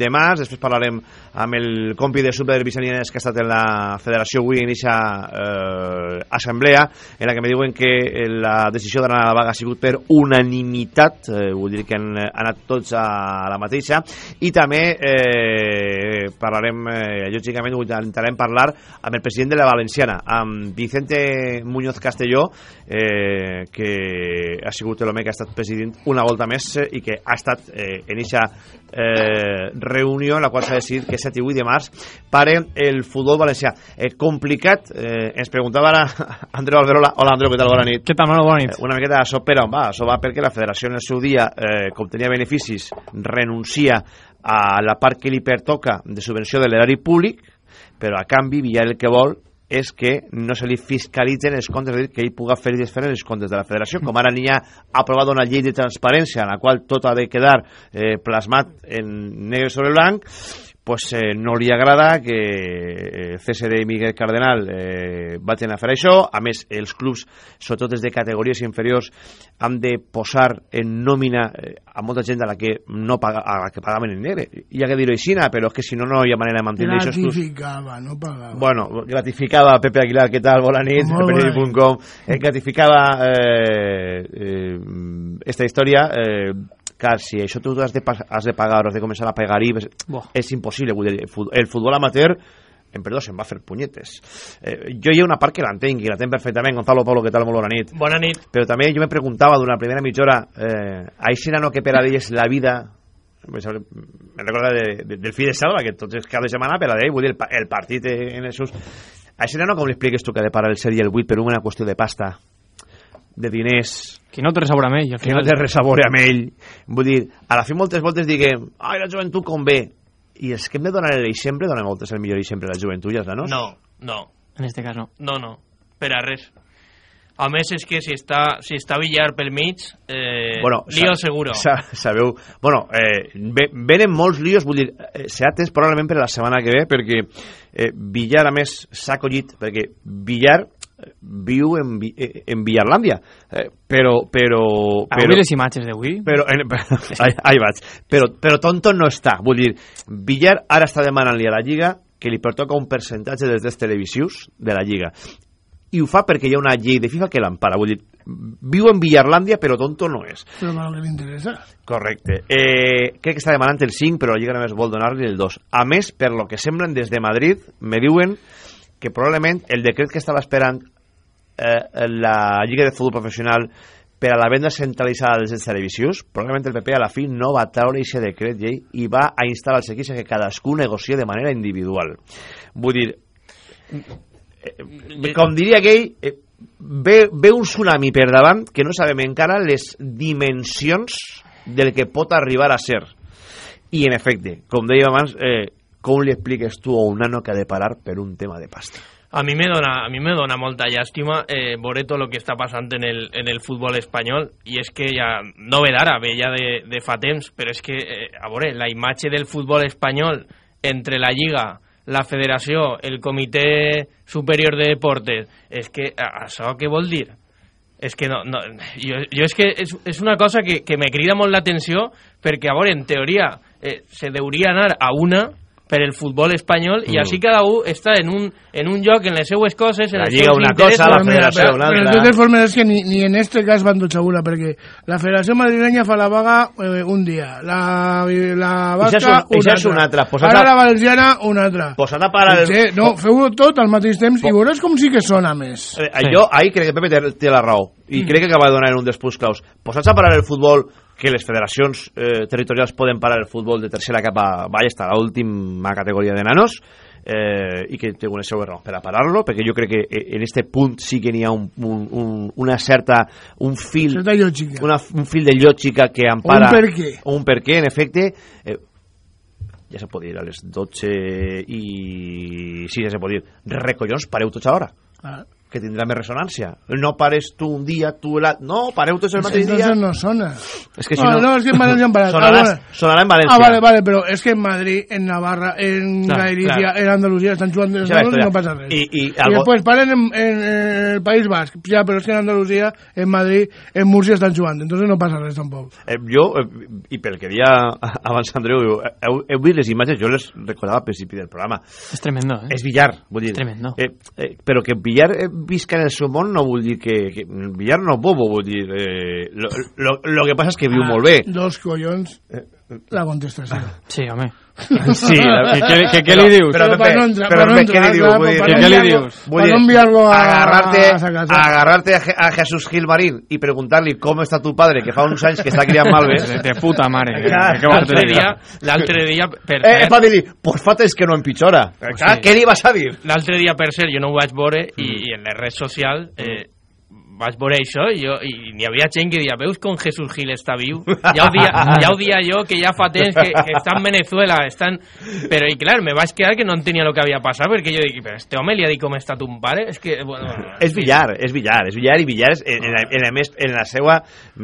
de març. Després parlarem amb el compi de Super Vicenianes que ha estat en la federació avui en aquesta eh, assemblea en la que me diuen que la decisió d'anar a la vaga ha sigut per unanimitat eh, vull dir que han anat tots a la mateixa. I també eh, parlarem eh, lògicament intentarem parlar amb el president de la Valenciana amb Vicente Muñoz Castelló eh, que ha sigut l'home que ha estat president una volta més eh, i que ha estat eh, en aquesta eh, reunió en la qual s'ha decidit que 7 i 8 de març pare el futbol valencià. Eh, complicat, eh, ens preguntava ara Andreu Alberola. Hola, Andreu, què tal? Bona nit. Què tal, Bona nit. Eh, una miqueta de sopera, va, això va perquè la federació en el seu dia, eh, com tenia beneficis, renuncia a la part que li pertoca de subvenció de l'erari públic, però a canvi Villar el que vol és que no se li fiscalitzen els comptes, és dir, que ell puga fer i desfer els comptes de la federació, com ara n'hi ha aprovat una llei de transparència en la qual tot ha de quedar eh, plasmat en negre sobre blanc, pues, eh, no li agrada que eh, CSD i Miguel Cardenal eh, vagin a fer això. A més, els clubs, sobretot des de categories inferiors, han de posar en nòmina eh, a molta gent a la que no paga, a la que pagaven en negre. Hi ha que dir-ho així, però és que si no, no hi ha manera de mantenir això. Gratificava, no pagava. Bueno, gratificava Pepe Aguilar, què tal? Bona nit, periodi.com. Eh, gratificava eh, eh, esta història eh, clar, si això tu has de, has de pagar has de començar a pagar IVA, és impossible. El futbol amateur en perdó, se'n va a fer punyetes. Eh, jo hi ha una part que l'entenc, i l'entenc perfectament. Gonzalo Pablo, què tal? Molt bona nit. Bona nit. Però també jo me preguntava durant la primera mitja hora, eh, així no que per a la vida me recorda de, de, del fill de Salva, que tot és cada setmana per a vull dir, el, el partit en els seus... Així no com li expliques tu que de parar el 7 i el 8 per una qüestió de pasta, de diners... Que no té res a veure amb ell. Que no té res a veure amb ell. Vull dir, a la fi moltes voltes diguem, ai, la joventut com ve. I és que hem de donar l'exemple, donar moltes el millor exemple a la joventut, ja no? No, no. En este cas no. No, no, per a res. A més, és que si està, si està Villar pel mig, eh, bueno, lío seguro. Sa, sabeu, bueno, eh, venen molts líos, vull dir, eh, s'ha atès probablement per la setmana que ve, perquè eh, Villar, a més, s'ha collit, perquè Villar viu en, en Villarlàndia eh, però, però, però avui les imatges d'avui però, en, ahí, ahí vaig però, però tonto no està vull dir, Villar ara està demanant-li a la Lliga que li pertoca un percentatge dels drets televisius de la Lliga i ho fa perquè hi ha una llei de FIFA que l'empara vull dir, viu en Villarlàndia, però tonto no és. Però que li interessa. Correcte. Eh, crec que està demanant el 5, però la Lliga només vol donar-li el 2. A més, per lo que semblen des de Madrid, me diuen que probablement el decret que estava esperant eh, la Lliga de Futbol Professional per a la venda centralitzada dels televisius, probablement el PP a la fi no va treure aquest decret llei i va a instar als equips que cadascú negocie de manera individual. Vull dir, eh, com diria aquell, eh, ve, ve un tsunami per davant que no sabem encara les dimensions del que pot arribar a ser. I, en efecte, com deia abans, eh, com li expliques tu a un nano que ha de parar per un tema de pasta? A mi me dona, a mi me dona molta llàstima eh, veure tot el que està passant en el, en el futbol espanyol i és que ja no ve d'ara, ve ja de, de fa temps, però és que, eh, a la imatge del futbol espanyol entre la Lliga, la Federació, el Comitè Superior de Deportes, és que això què vol dir? És que no, no jo, jo és que és, és una cosa que, que me crida molt l'atenció perquè, a veure, en teoria eh, se deuria anar a una per el futbol espanyol i Mm. així cada un està en un, en un lloc, en les seues coses, en La Lliga una cosa, la Federació però, una però de altra. totes formes és que ni, ni en este cas van tots a una, perquè la Federació Madrilenya fa la vaga eh, un dia, la, la Això és Basca un- això és un altre. Posat Ara a- la Valenciana una altra. Posat a parar el- Sí, no, feu tot al mateix temps i veuràs com sí que sona més. Eh, Jo ahir crec que Pepe té, té la raó i Mm. crec que acaba de donar un dels punts claus. Posats a parar el futbol, que les federacions eh, territorials poden parar el futbol de tercera cap a baix, està a l'última categoria de nanos, eh, i que té una seva raó per a parar-lo, perquè jo crec que eh, en este punt sí que n'hi ha un, un, un, una certa un fil, Certa lògica. una, un fil de lògica que empara O un per què. o un per què, en efecte eh, ja se pot dir a les 12 i sí, ja se pot dir recollons, pareu tots a hora Ah. Que tindrà més ressonància. No pares tu un dia, tu l'altre... No, pareu tots el mateix Entonces dia. no sona. És que si no, no- no, es que en Valencia han parado. Sonará- Ah, bueno. sonará en Valencia. Ah, vale, vale, pero es que en Madrid, en Navarra, en Galicia, claro. en Andalucía están jugando Esa es la y historia. no nada. Y- y Y algo- después paren en, en- en el País Vasco, ya, pero es que en Andalucía, en Madrid, en Murcia están jugando, entonces no pasa nada tampoco. Eh, jo, eh, i pel que dia abans Andreu, heu, heu, heu vist les imatges, jo les recordava al principi del programa. És tremendo, eh? És billar, vull dir. És tremendo. Eh, eh, però que billar eh, visca en el seu món no vull dir que... que billar no bobo, vull dir... Eh, lo, lo, lo que passa és que viu Ah, molt bé. Dos collons, la contestació. Sí, home. Sí, la- ¿Qué, qué, qué, qué li dius? Però, Però per no entrar- però, per què li diu? clar, Vull dir, què li enviarlo- dius? no enviarlo a- agarrarte, a agarrarte a, a Jesús Gilmarín i preguntar-li com està tu padre, que fa uns anys que està criant malbes. De, de puta mare. Vols L'altre dia, l'altre dia, per Eh, cert, fa dir pues fa que no empitjora. Pues què li vas a dir? l'altre dia, per cert, jo no ho vaig veure i, i en les redes socials eh, vaig veure això i, jo, i n'hi havia gent que deia veus com Jesús Gil està viu? Ja ho dia, ja ho dia jo, que ja fa temps que, que està en Venezuela, estan... Però, i clar, me vaig quedar que no entenia el que havia passat, perquè jo dic, però este home li ha dit com està ton pare? És que, bueno... És billar, és billar, és billar i billar és en, en, la, en, la, més, en la seva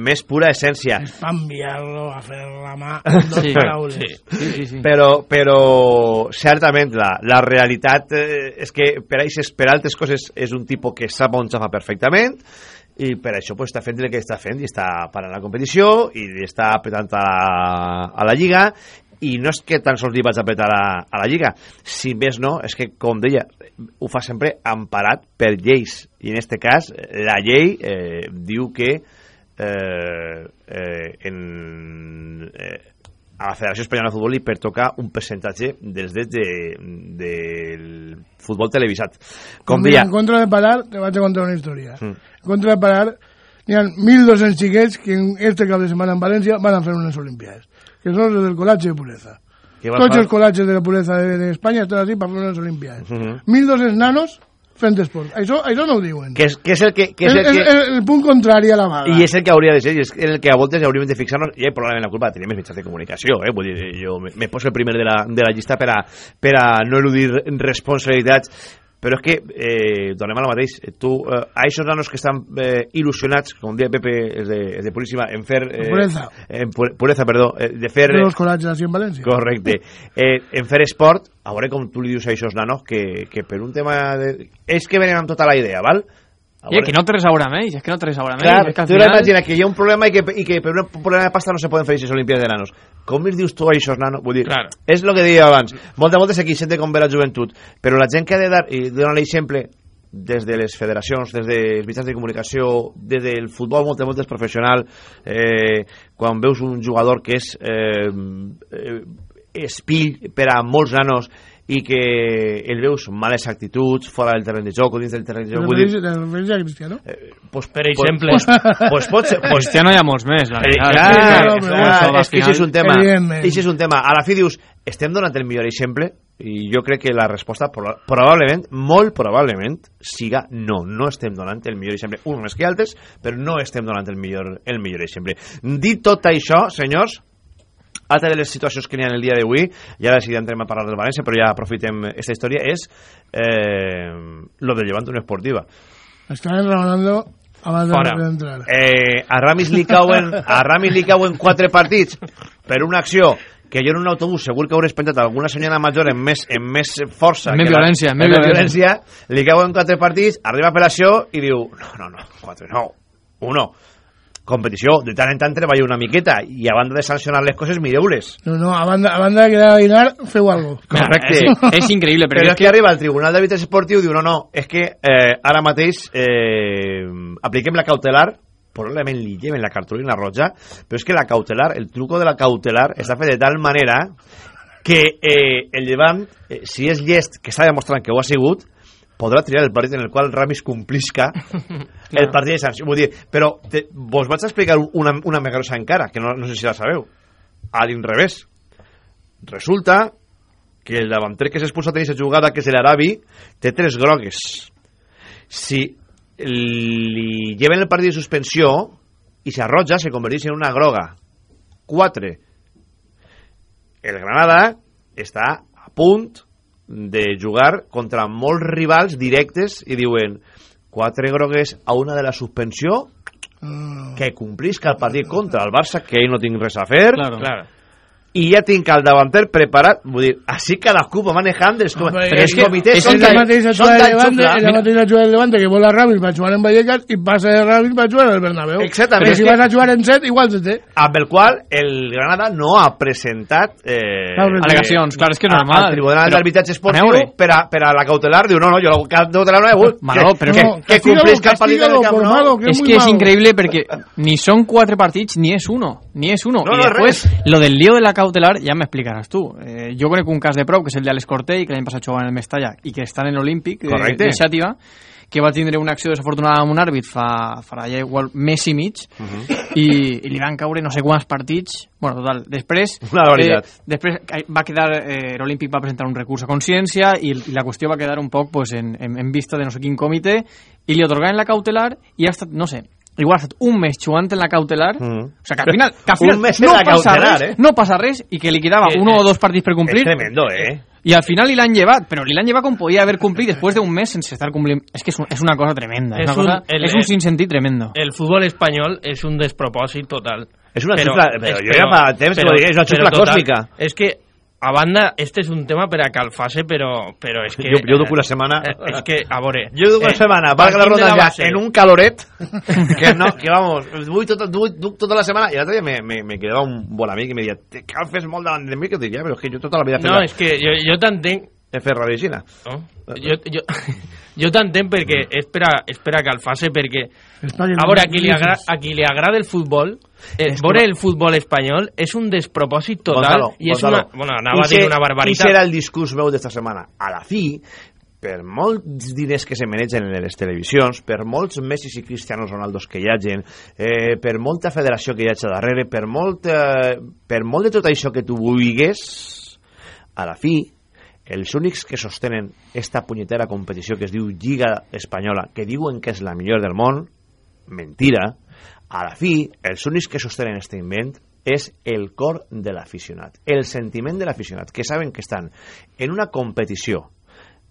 més pura essència. Va enviarlo a fer la mà amb dos Sí, paraules. sí, sí, sí, sí. Però, però certament la, la realitat eh, és que per, aixes, per altres coses és un tipus que sap on xafa perfectament i per això pues, està fent el que està fent i està parant la competició i està apretant a la, a la Lliga i no és que tan sols li vaig apretar a, a la Lliga si més no, és que com deia ho fa sempre emparat per lleis i en este cas la llei eh, diu que eh, eh, en, eh, a la Federació Espanyola de Futbol li pertoca un percentatge dels drets de, del futbol televisat. Com deia, En contra de parar, te vaig a contar una història. Mm. En contra de parar, hi ha 1.200 xiquets que en este cap de setmana en València van a fer unes Olimpiades, que són los del col·latge de pureza. Tots els col·latges de la pureza de, de Espanya estan així per fer unes Olimpiades. Mhm. 1.200 nanos fent esport. Això, això no ho diuen. que és, que és el que, que, és el, el el, que el, el punt contrari a la vaga. i és el que hauria de ser, i és el que a voltes hauríem de fixar-nos, i probablement la culpa la tenim els mitjans de comunicació, eh? vull dir, jo me, me poso el primer de la, de la llista per a, per a no eludir responsabilitats, però és que, eh, donem la mateix, eh, tu, eh, a aquests nanos que estan eh, il·lusionats, com deia Pepe, és de, és de Puríssima, en fer... Eh, Pureza. En pu- pureza, perdó, eh, de fer... de los col·latges així en València. Correcte. Eh, en fer esport, a veure com tu li dius a aquests nanos que, que per un tema de... És que venen amb tota la idea, val? Oye, que no te res a veure amb ells, és que no te res a veure amb Clar, que al final... imagina que hi ha un problema i que, i que per un problema de pasta no se poden fer aquestes Olimpiades de nanos. Com els dius tu a aquests nanos? Vull dir, Claro. és el que deia abans. Moltes voltes aquí gent com ve la joventut, però la gent que ha de dar, i donar l'exemple, des de les federacions, des dels mitjans de comunicació, des del futbol molt, molt professional, eh, quan veus un jugador que és eh, eh, espill per a molts nanos i que el veus males actituds fora del terreny de joc o dins del terreny de joc, vull dir, refereixes a Cristiano? pues, Per exemple. pues, pues pot ser, pues, Cristiano hi ha molts més, la Eh, veritat. clar, clar, és que això és un tema. Això és un tema. A la fi dius, estem donant el millor exemple i jo crec que la resposta proba- probablement, molt probablement, siga no. No estem donant el millor exemple. Un més que altres, però no estem donant el millor, el millor exemple. Dit tot això, senyors, altra de les situacions que n'hi ha el dia d'avui, i ara sí entrem a parlar del València, però ja aprofitem aquesta història, és eh, lo del Llevant Unió Esportiva. Están enraonando abans Fora. de entrar. Eh, a Ramis li cauen, a Ramis li cauen quatre partits per una acció que jo en un autobús segur que hauràs penjat alguna senyora major amb més, amb més força Amb més que la- violència, amb més amb violència. li cauen quatre partits, arriba a apel·lació i diu, no, no, no, quatre no, uno competició, de tant en tant treballa una miqueta i a banda de sancionar les coses, mireu-les No, no, a banda, a banda de quedar a dinar, feu algo. Correcte. És, és increïble, perquè Però és és que arriba el Tribunal d'Àrbitres Esportiu i diu, no, no, és que eh, ara mateix eh, apliquem la cautelar, probablement li lleven la cartolina roja, però és que la cautelar, el truco de la cautelar està fet de tal manera que eh, el llevant, eh, si és llest, que està demostrant que ho ha sigut, podrà triar el partit en el qual Ramis complisca el partit de sanció. Vull dir, però te, vos vaig explicar una, una més grossa encara, que no, no sé si la sabeu. A l'inrevés. Resulta que el davanter que s'ha expulsat en aquesta jugada, que és l'Arabi, té tres grogues. Si li lleven el partit de suspensió i s'arroja, se converteix en una groga. 4. El Granada està a punt de jugar contra molts rivals directes i diuen quatre grogues a una de la suspensió que complisca el partit contra el Barça que ell no tinc res a fer Claro. Claro. I ja tinc el davanter preparat vull dir, així cadascú va manejant els. Però és que comitès és són la tan- mateixa són jugada de Levante, és la mateixa jugada de Levante que vol a Ramis per jugar en Vallecas i passa de Ramis per jugar al Bernabéu. Exactament. Però És si que- vas a jugar en set, igual se té. amb el qual el Granada no ha presentat eh, Claro, Al·legacions, clar, és que és normal. al Tribunal d'Arbitratge Esportiu per a, per a la cautelar diu, no, no, jo la cautelar no he Manolo, que, però que, no, que el partit del castígalo Camp por Nou malo, que es muy que es malo. increíble porque ni son cuatro partidos ni es uno, ni es uno. No, y no, después, res. lo del lío de la cautelar, ya me explicarás tú. Eh, yo conozco un cas de prou, que és el d'Àlex Corté, que l'any passat jugava en el Mestalla, i que està en l'Olímpic de, de Xàtiva, que va tindre una acció desafortunada amb un àrbit fa, farà ja igual mes i mig, i, i li van caure no sé quants partits, bueno, total, després... Una. Eh, després va quedar, eh, l'Olímpic va presentar un recurs a consciència i, i la qüestió va quedar un poc pues, en, en, en vista de no sé quin comitè i li otorgaven la cautelar i ha estat, no sé, igual ha estat un mes jugant en la cautelar Mm. o sea, que al final, que al final Un mes en no la passa cautelar, res, eh? no passa res i que li quedava Que- uno o dos partits per complir és tremendo, eh i al final li l'han llevat, però li l'han llevat com podia haver complit després d'un mes sense estar complint. És que és, un, és una cosa tremenda, és, És una un- cosa, el- és un sinsentit tremendo. El fútbol español es un despropòsit total. És una Però- xufla, però és- jo ja fa temps que ho diré, és una però xufla total, còsmica. És que, a banda, este és un tema per a calfar-se, però, però és que... Jo- jo duc una setmana- Eh, és que, a veure... Jo duc una setmana, valga la ronda ja, en un caloret, que no, que vamos, duc tota, duc, duc tota la setmana, i l'altre dia me, me, me quedava un bon amic i me deia, te cal fes molt davant de mi, que dic, ja, però és que jo tota la vida No, la- és que jo, jo t'entenc... he fet radicina. No? Jo, jo, jo t'entenc perquè és per a, és per a calfar-se, perquè que a veure, a qui li, agra, a qui li agrada el futbol, eh, veure el futbol espanyol és un despropòsit total Gonzalo, i és Gonzalo. una... Bueno, anava a dir una ixe barbaritat. era el discurs meu d'esta setmana. A la fi, per molts diners que se manegen en les televisions, per molts Messi i Cristiano Ronaldos que hi hagin, eh, per molta federació que hi hagi darrere, per molt, eh, per molt de tot això que tu vulguis, a la fi, els únics que sostenen esta punyetera competició que es diu Lliga Espanyola, que diuen que és la millor del món, mentira, a la fi, els únics que sostenen aquest invent és el cor de l'aficionat, el sentiment de l'aficionat, que saben que estan en una competició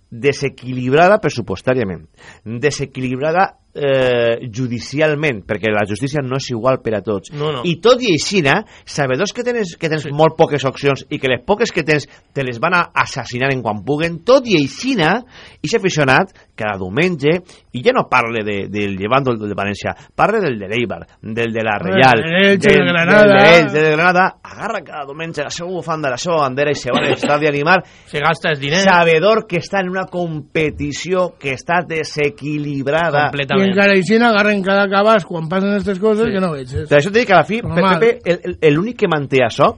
desequilibrada pressupostàriament, desequilibrada eh, judicialment, perquè la justícia no és igual per a tots. No, no. I tot i així, sabedors que tens, que tens sí. molt poques opcions i que les poques que tens te les van a assassinar en quan puguen, tot i així, i aficionat cada diumenge, i ja no parle de, del Llevant o del de València, parle del de l'Eibar, del de la Reial, del del Granada. del, de Granada, s'agarra cada diumenge la seva bufanda, la seva bandera i se va a l'estadi a animar. Se gasta els diners. Sabedor que està en una competició que està desequilibrada. I encara així agarren cada cabàs quan passen aquestes coses Sí. que no veig. Per això t'he dit que a la fi, Normal. Pepe, el- el- l'únic que manté això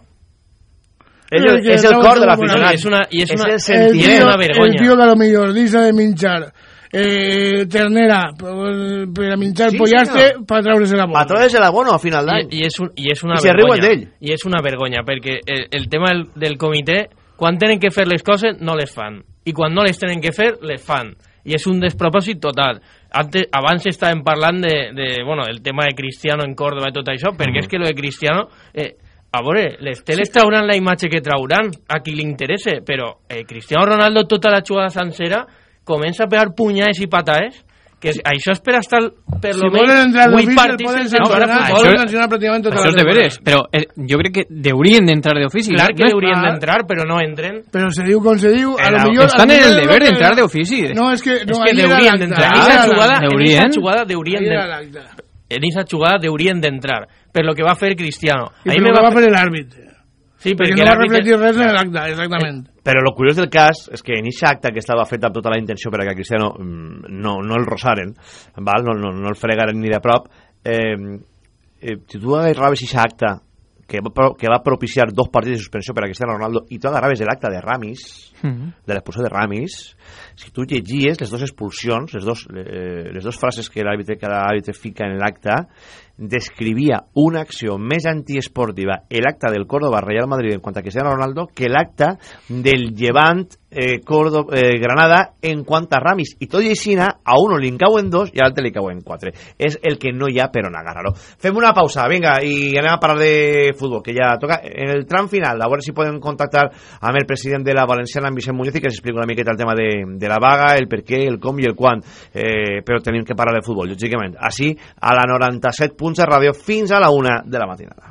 és El és el no cor de l'aficionat. És una- i és una- el el sentiment. tío, una vergonya. el tío que a lo mejor dice de minchar eh, ternera per, per a minchar Sí, pollaste senyor. per treure's la bola. A través de l'abono a final d'any. I, i, és un, I és una I se riuen vergonya. d'ell. I és una vergonya, perquè el, el tema del, del comitè, quan tenen que fer les coses, no les fan. I quan no les tenen que fer, les fan. I és un despropòsit total. Antes, abans estàvem parlant de, de, bueno, el tema de Cristiano en Córdoba i tot això, perquè és que lo de Cristiano... Eh, a veure, les teles trauran la imatge que trauran, a qui li interessa, però eh, Cristiano Ronaldo tota la jugada sencera comença a pegar punyades i patades, que és, això és per estar per Si volen entrar d'ofici, partits poden sancionar, futbol. poden sancionar pràcticament tota Això és deberes, però eh, jo crec que deurien d'entrar d'ofici. Clar que No és- haurien d'entrar, però no entren. Però se diu com se diu, a En lo millor... estan en el deber que- d'entrar d'ofici. No, és que... És No, que ahí era deurien d'entrar. ahí En esa jugada, Deurien. esa jugada deurien Ahí era de, l'acta. en esa jugada deurien d'entrar, per lo que va fer Cristiano. I Ahí per me lo que va va fer l'àrbitre. Sí, Perquè perquè no va l'àrbitre- reflectir res en l'acta, exactament. Però el curiós del cas és que en aquesta acta que estava feta amb tota la intenció per a que Cristiano mm, no, no el rosaren, val? No, no, no el fregaren ni de prop, eh, eh, si tu agarraves aquesta acta que va, que va propiciar dos partits de suspensió per a Cristiano Ronaldo i tu agarraves l'acta de Ramis, Mhm. de l'expulsió de Ramis, si tu llegies les dues expulsions, les, dos, eh, les dues frases que l'àrbitre que l'àrbitre fica en l'acta, descrivia una acció més antiesportiva l'acte del Córdoba Real Madrid en quant a Cristiano Ronaldo que l'acte del Llevant eh, Córdoba, eh, Granada en quant a Ramis. Tot i així a uno li en dos i a l'altre li cauen quatre. És el que no hi ha per on agarrar-ho fem una pausa, vinga, i anem a parlar de futbol que ja toca. En el tram final a veure si podem contactar amb el president de la Valenciana en Vicent Muñoz i que ens expliqui una miqueta el tema de, de la vaga, el per què, el com i el quan. Eh, però tenim que parlar de futbol lògicament, així a la 97 punts de fins a la una de la matinada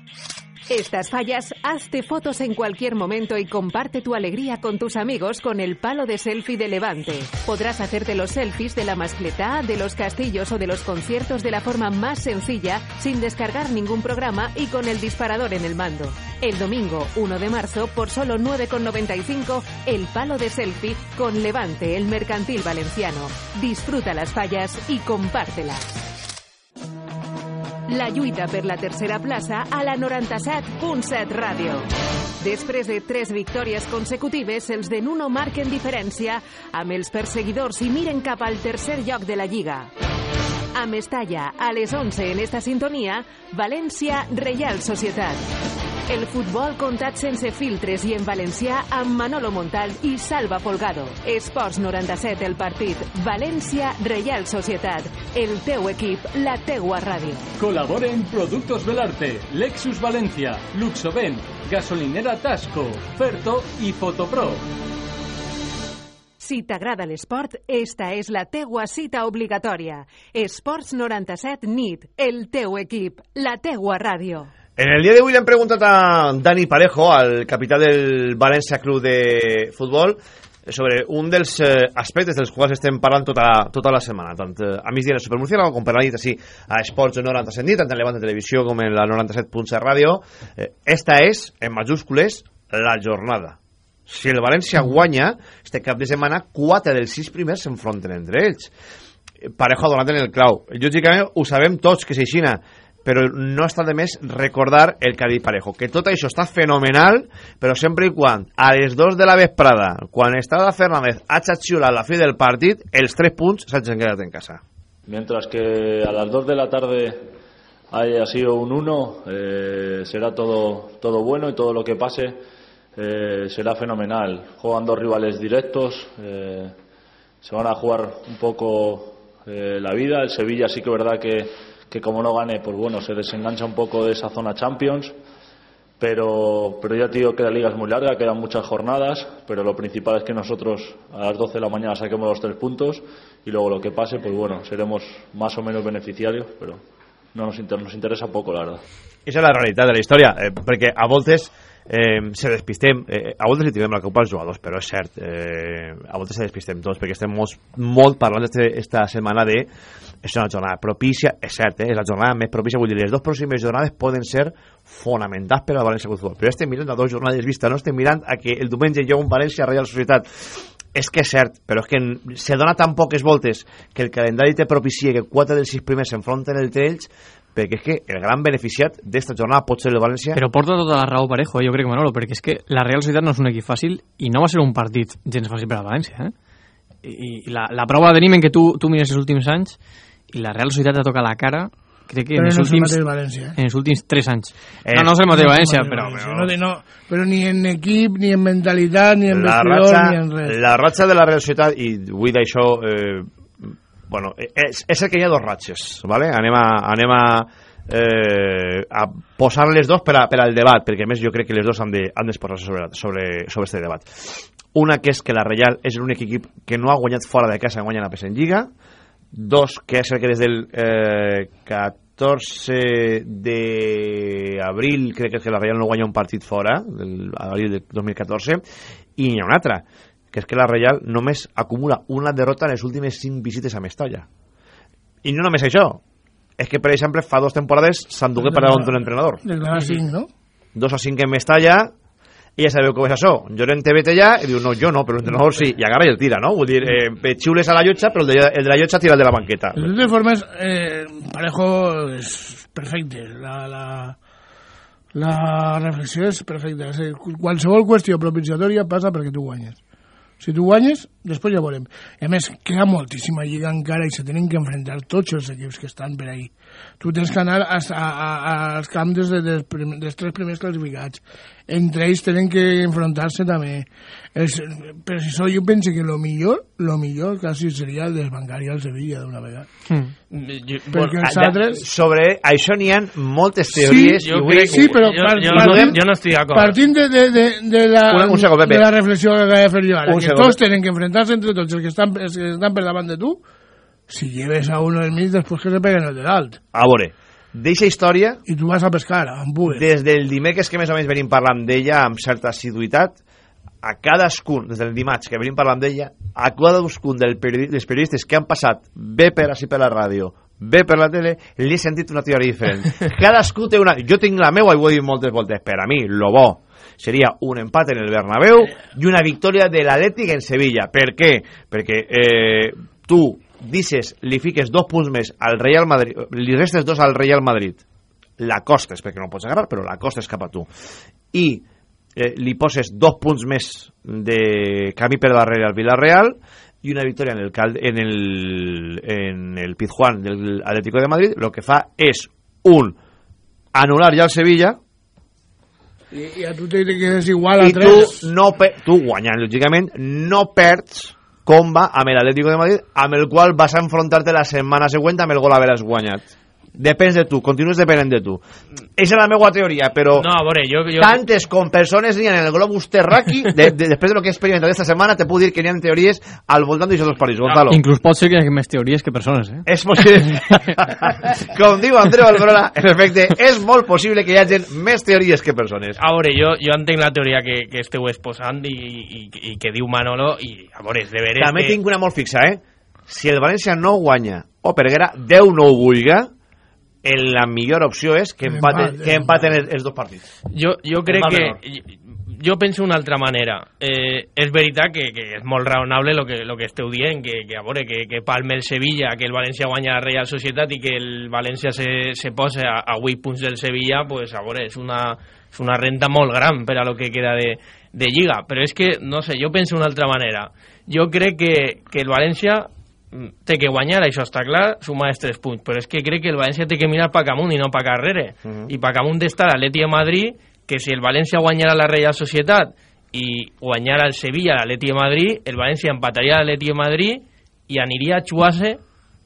Estas fallas, hazte fotos en cualquier momento y comparte tu alegría con tus amigos con el palo de selfie de Levante. Podrás hacerte los selfies de la mascletá, de los castillos o de los conciertos de la forma más sencilla, sin descargar ningún programa y con el disparador en el mando. El domingo 1 de marzo, por solo 9,95, el palo de selfie con Levante, el mercantil valenciano. Disfruta las fallas y compártelas. La lluita per la tercera plaça a la 97.7 Ràdio. Després de tres victòries consecutives, els de Nuno marquen diferència amb els perseguidors i miren cap al tercer lloc de la Lliga. A Mestalla, a les 11 en esta sintonia, València, Reial Societat. El futbol comptat sense filtres i en valencià amb Manolo Montal i Salva Folgado. Esports 97 el partit. València, Reial Societat. El teu equip, la teua ràdio. Colaboren Productos Belarte, Lexus Valencia, Luxoven, Gasolinera Tasco, Ferto y Fotopro. Si t'agrada l'esport, esta és la teua cita obligatòria. Esports 97 NIT, el teu equip, la teua ràdio. En el hoy le han preguntado a Dani Parejo, al capitán del Valencia Club de Futbol, sobre un dels eh, aspectes dels quals estem parlant tota la, tota la setmana, tant eh, a migdia en el Supermurciélago com per la nit així a Esports 97 nit, tant en Levant de Televisió com en la 97.7 Ràdio. Eh, esta és, en majúscules, la jornada. Si el València guanya, este cap de setmana, quatre dels sis primers s'enfronten entre ells. Parejo ha donat en el clau. Lògicament ho sabem tots que s'eixina, però no està de més recordar el que ha dit Parejo, que tot això està fenomenal, però sempre i quan a les 2 de la vesprada, quan Estrada Fernández ha xatxiulat la fi del partit, els 3 punts s'han quedat en casa. Mientras que a las 2 de la tarde haya sido un 1, eh, será todo, todo bueno y todo lo que pase eh, será fenomenal. Juegan dos rivales directos, eh, se van a jugar un poco eh, la vida. El Sevilla sí que verdad que, que como no gane, pues bueno, se desengancha un poco de esa zona Champions. Pero, pero ya te digo que la liga es muy larga, quedan muchas jornadas, pero lo principal es que nosotros a las 12 de la mañana saquemos los tres puntos y luego lo que pase, pues bueno, seremos más o menos beneficiarios, pero no nos, inter nos interesa poco, la verdad. Esa és la realitat de la història, eh, perquè a voltes eh, se despistem, eh, a voltes li tirem la culpa als jugadors, però és cert, eh, a voltes se despistem tots, perquè estem molt, molt parlant aquesta setmana de és una jornada propícia, és cert, eh, és la jornada més propícia, vull dir, les dues pròximes jornades poden ser fonamentals per al València Futbol, però estem mirant a dues jornades vista, no estem mirant a que el diumenge hi ha un València Real Societat, és que és cert, però és que se dona tan poques voltes que el calendari te propicia que quatre dels sis primers s'enfronten entre ells perquè és que el gran beneficiat d'esta jornada pot ser el València. Però porta tota la raó Parejo, eh, jo crec Manolo, perquè és que la Real Societat no és un equip fàcil i no va ser un partit gens fàcil per a València, eh? I, i la, la prova tenim en que tu, tu mires els últims anys i la Real Societat te toca la cara crec que Però en els no el últims mateix València, eh? en els últims 3 anys Eh, no, no és el mateix No, València, però, no, però... no, no, però ni en equip, ni en mentalitat, ni en la vestidor, ratxa, ni en res. la ratxa de la Real Societat i vull d'això eh, bueno, és, és el que hi ha dos ratxes vale? anem a, anem a, eh, a posar les dos per, a, per al debat perquè a més jo crec que les dos han de, han d'exposar-se sobre, sobre, sobre este debat una que és que la Real és l'únic equip que no ha guanyat fora de casa guanya la PES en Lliga dos que és el que des del eh, 14 d'abril crec que és que la Real no guanya un partit fora del abril del 2014 i n'hi ha un altre que és que la Real només acumula una derrota en les últimes 5 visites a Mestalla i no només això és que per exemple fa dues temporades s'endugué per davant d'un entrenador. Del Gran 5, no? 2 a 5 en Mestalla i ja sabeu com és això Llorente vete ja i diu no, jo no, però l'entrenador sí i agarra i el tira, no? Vull dir, eh, xiules a la llotja però el de, el de la llotja tira el de la banqueta De totes formes, eh, Parejo és perfecte. La, la, la reflexió és perfecta. És dir, qualsevol qüestió propiciatòria passa perquè tu guanyes. Si tu guanyes, després ja veurem. I a més, queda moltíssima lliga encara i se tenen que enfrontar tots els equips que estan per ahí. Tu tens que anar a, a, a, als camps des, de, dels, prim, dels tres primers classificats. Entre ells tenen que enfrontar-se també. Els, per això jo penso que lo millor, lo millor quasi seria el desbancar al Sevilla d'una vegada. Hmm. Jo, Perquè els Ah, altres... sobre això n'hi ha moltes teories Sí, jo crec- sí, però jo, par- jo, partint- jo no estic d'acord. Partint de, de, de, de, la, Un- un segon, Pepe. de la reflexió que acaba de fer jo ara, Un que segon. tots tenen que enfrentar-se entre tots els que, estan, els que estan per davant de tu, si lleves a uno del mig, després que se peguen el de l'alt. a veure, d'eixa història I tu vas a pescar, amb bues. des del dimecres que més o menys venim parlant d'ella amb certa assiduïtat a cadascun, des del dimarts que venim parlant d'ella, a cadascun del periodi dels periodistes que han passat bé per així per la ràdio, bé per la tele, li he sentit una teoria diferent. Cadascú té una... Jo tinc la meua i ho he dit moltes voltes. Per a mi, lo bo seria un empat en el Bernabéu i una victòria de l'Atlètic en Sevilla. Per què? Perquè eh, tu dices, li fiques dos punts més al Real Madrid, li restes dos al Real Madrid, la costes, perquè no pots agarrar, però la costes cap a tu. I eh, li poses dos punts més de camí per darrere al Villarreal i una victòria en el, en el, en el Pizjuán del Atlético de Madrid, lo que fa és un anul·lar ja el Sevilla I, I a tu te quedes igual a i tu, no tu guanyant, lògicament, no perds com va amb l'Atlético de Madrid, amb el qual vas enfrontar-te la setmana següent amb el gol haver guanyat. Depens de tu, continues depenent de tu. Eixa és la meva teoria, però No, a veure, jo... jo... tantes com persones n'hi ha en el globus terraqui, de, de, després de lo que he experimentat aquesta setmana, te puc dir que n'hi ha teories al voltant d'això dos partits. Gonzalo. Inclús pot ser que hi hagi més teories que persones, eh? És possible. Com diu Andreu Alcorona, en efecte, és molt possible que hi hagi més teories que persones. A veure, jo, jo entenc la teoria que, que esteu exposant i, i, i que diu Manolo i, a veure, és de veres També que... tinc una molt fixa, eh? Si el València no guanya o Perguera, Déu no ho vulga, la millor opció és que empaten, que empaten els, els dos partits. Jo, jo crec que... menor. Jo penso una altra manera. Eh, és veritat que, que és molt raonable el que, lo que esteu dient, que, que, a veure, que, que palme el Sevilla, que el València guanya la Real Societat i que el València se, se posa a, a 8 punts del Sevilla, pues, a veure, és una, és una renta molt gran per a lo que queda de, de Lliga. Però és que, no sé, jo penso una altra manera. Jo crec que, que el València té que guanyar, això està clar, sumar els 3 punts, però és que crec que el València té que mirar pa amunt i no pa carrere. Mhm. I pa amunt està l'Atleti de Madrid, que si el València guanyara la Real Societat i guanyara el Sevilla l'Atleti de Madrid, el València empataria l'Atleti de Madrid i aniria a xuar-se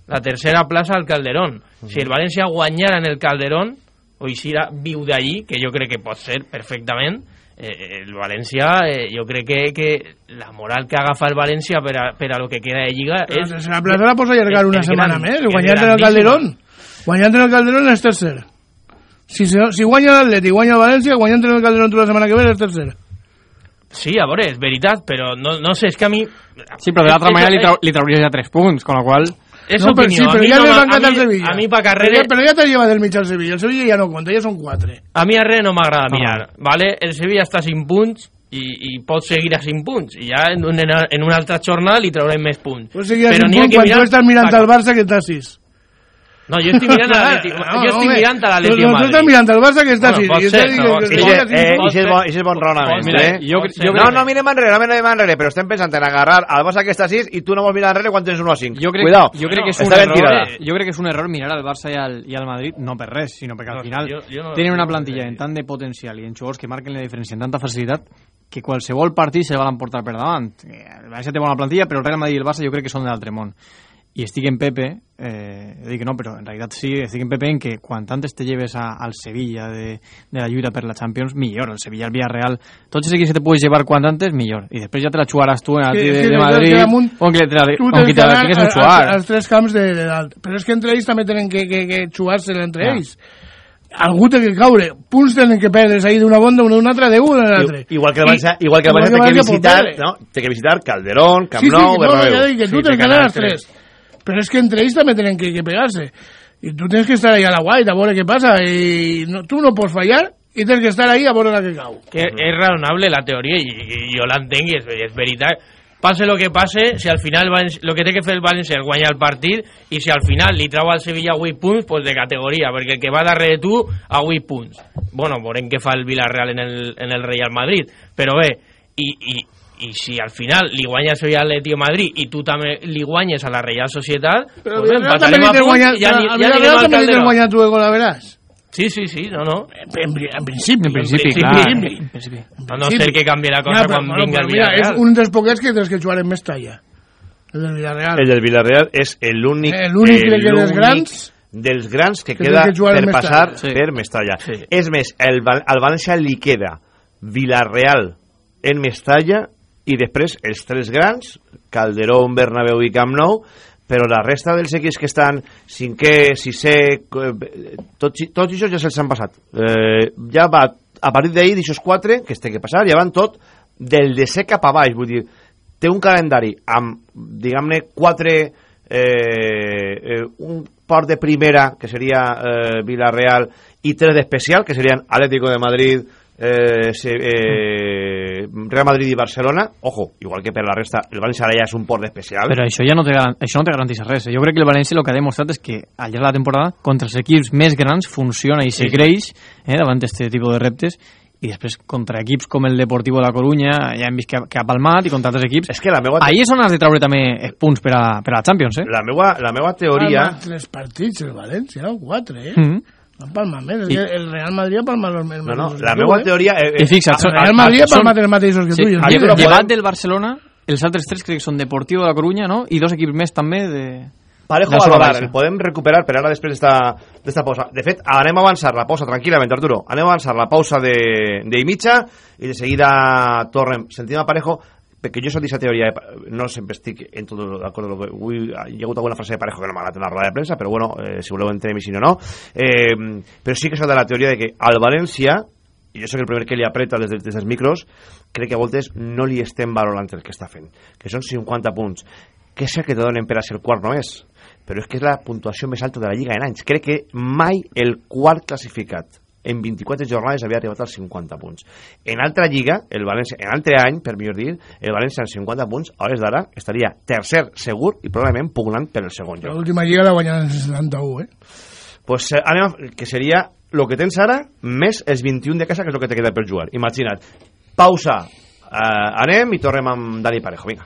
la tercera plaça al Calderón. Si el València guanyara en el Calderón, o hiciera viu d'allí, que jo crec que pot ser perfectament, eh, el València, eh, jo crec que, que la moral que agafa el València per a, per a lo que queda de Lliga Però és... la tercera plaça la pots allargar una setmana gran, més, és guanyant en el. Calderón. Guanyant en el Calderón és tercer. Si, se- si guanya l'Atleti i guanya el València, guanyant en el Calderón tu la setmana que ve és tercer. Sí, a veure, és veritat, però no, no sé, és que a mi... Sí, però de l'altra manera li, trau, li trauries ja 3 punts, con la qual... És no, però opinió, sí, a però ja no van a el Sevilla. a mi pa carrera- Però, ja- però ja te lleva del mig al Sevilla. El Sevilla ja no compta, ja són 4. A mi a res no m'agrada mirar, vale? El Sevilla està a 5 punts i, i pot seguir a 5 punts i ja en, un, en una altra jornada li traurem més punts. Pues seguir Però n'hi ha que quan mirar... tu estàs mirant pa- al Barça que està a 6. No, jo estic mirant a l'Atleti, jo estic mirant a l'Atleti de Tu Madrid. estàs mirant al Barça que està Bueno, 6. pot i ser, estàs dient però- que- sí, que sí, està a sis Eh, punts. i és bon, ix és bon raonament, Mira, eh? jo, jo, no, no mirem enrere, no mirem enrere, però estem pensant en agarrar al Barça que està a 6 i tu no vols mirar enrere quan tens 1 a 5. Jo crec, Cuidao. jo crec que és un error, tirada. jo crec que és un error mirar al Barça i al, i al Madrid, no per res, sinó perquè al final jo- jo no- tenen una no- plantilla en tant de potencial i en jugadors que marquen la diferència en tanta facilitat que qualsevol partit se van emportar per davant. Eh, El València té bona plantilla, però el Real Madrid i el Barça jo crec que són de l'altre món. I estic en Pepe, eh, dic que no, però en realitat sí, estic en Pepe en que quan antes te lleves a, al Sevilla de, de la lluita per la Champions, millor, el Sevilla, el Villarreal, els equips que te puedes llevar quan antes, millor. I després ja te la xuaràs tu en el Que- de, que de Madrid, damunt on que te la, on que te que la tingues a- xuar. als tres camps de, de dalt. Però és que entre ells també tenen que, que, que xuar-se entre Ja. ells. Algú té que caure. Punts tenen que perdre ahir d'una banda, una altra, d'un a l'altre. Igual que el Barça, igual que el Barça té que visitar, no? Té que visitar Calderón, Camp sí, sí, Nou, no, Bernabéu. ja dic que tu Sí, tens que anar als tres. Però és que entre ells també tenen que, que pegar-se. I tu tens que estar ahí a la guaita a veure què passa. I no, tu no pots fallar i tens que estar ahí a veure la que cau. que és raonable la teoria i, i jo l'entenc i és, és veritat passe lo que passe, si al final el que té que fer el València és guanyar el partit i si al final li trau al Sevilla 8 punts pues de categoria, perquè el que va darrere tu a 8 punts. Bueno, veurem què fa el Villarreal en el, en el Real Madrid però bé, i, i, i si al final li guanya el Sevilla Atleti de Madrid i tu també li guanyes a la Real Societat Però pues Villarreal també empatarem li a punts guanyat, i ja, a ja al també li guanyat tu de gol a veràs. Sí, sí, sí, no, no. En, en principi. En principi, En clar. principi. En principi. A no ser que canvi la cosa Ja, però, quan bueno, vinga el Villarreal. és un dels poquets que tens que jugar en més talla. El del Villarreal. El del Villarreal és l'únic l'únic que dels grans dels grans que, que queda que per passar Mestalla. per Mestalla. És més, el, al València li queda Villarreal en Mestalla i després els tres grans, Calderón, Bernabéu i Camp Nou, però la resta dels equips que estan cinquè, sisè, eh, tots, tots això ja se'ls han passat. Eh, ja va, a partir d'ahir, d'aixòs quatre, que es té que passar, ja van tot del desè cap a baix, vull dir, té un calendari amb, diguem-ne, quatre eh, eh, un port de primera que seria eh, Villarreal i tres d'especial que serien Atlético de Madrid eh, se, eh, Real Madrid i Barcelona ojo, igual que per la resta el València ara ja és un port d'especial Però això ja no te, això no te garanteix res. eh? Jo crec que el València el que ha demostrat és que al llarg de la temporada contra els equips més grans funciona i se Sí. creix eh, davant d'aquest tipus de reptes i després contra equips com el Deportivo de la Coruña ja hem vist que ha, que ha palmat i contra altres equips és que la meua ahir és on has de treure també eh, punts per a, per a la Champions eh? la meua, la meua teoria Palma tres partits el València, no? Quatre, eh? Mhm. No palma el Real Madrid ha palmat els no, no, la tu, meua eh? teoria eh, eh, I fixa't, El Real Madrid ha palmat els mateixos que sí, tu. lle- Madrid- llevat del Barcelona els altres tres crec que són Deportivo de la Coruña no? i dos equips més també de... Parejo valorar, el podem recuperar per ara després d'esta pausa. De fet, anem a avançar la pausa tranquil·lament, Arturo. Anem a avançar la pausa de, de i mitja i de seguida tornem. Sentim a Parejo, perquè jo soc d'aquesta teoria, no sempre estic en tot d'acord amb el que... Avui hi ha hagut alguna frase de Parejo que no m'ha agradat en la roda de premsa, però bueno, eh, si voleu entrem i si no, no. Eh, però sí que soc de la teoria de que al València i jo soc el primer que li apreta des, de, des dels micros, crec que a voltes no li estem valorant el que està fent, que són 50 punts, que és el que te donen per a ser quart només, però és que és la puntuació més alta de la Lliga en anys. Crec que mai el quart classificat en 24 jornades havia arribat als 50 punts. En altra lliga, el València, en altre any, per millor dir, el València amb 50 punts, a hores d'ara, estaria tercer segur i probablement pugnant per el segon lloc. L'última lliga la guanyat en el 71, eh? pues, eh, anem, a- que seria el que tens ara més els 21 de casa, que és el que te queda per jugar. Imagina't. Pausa. Eh, anem i tornem amb Dani Parejo. Vinga.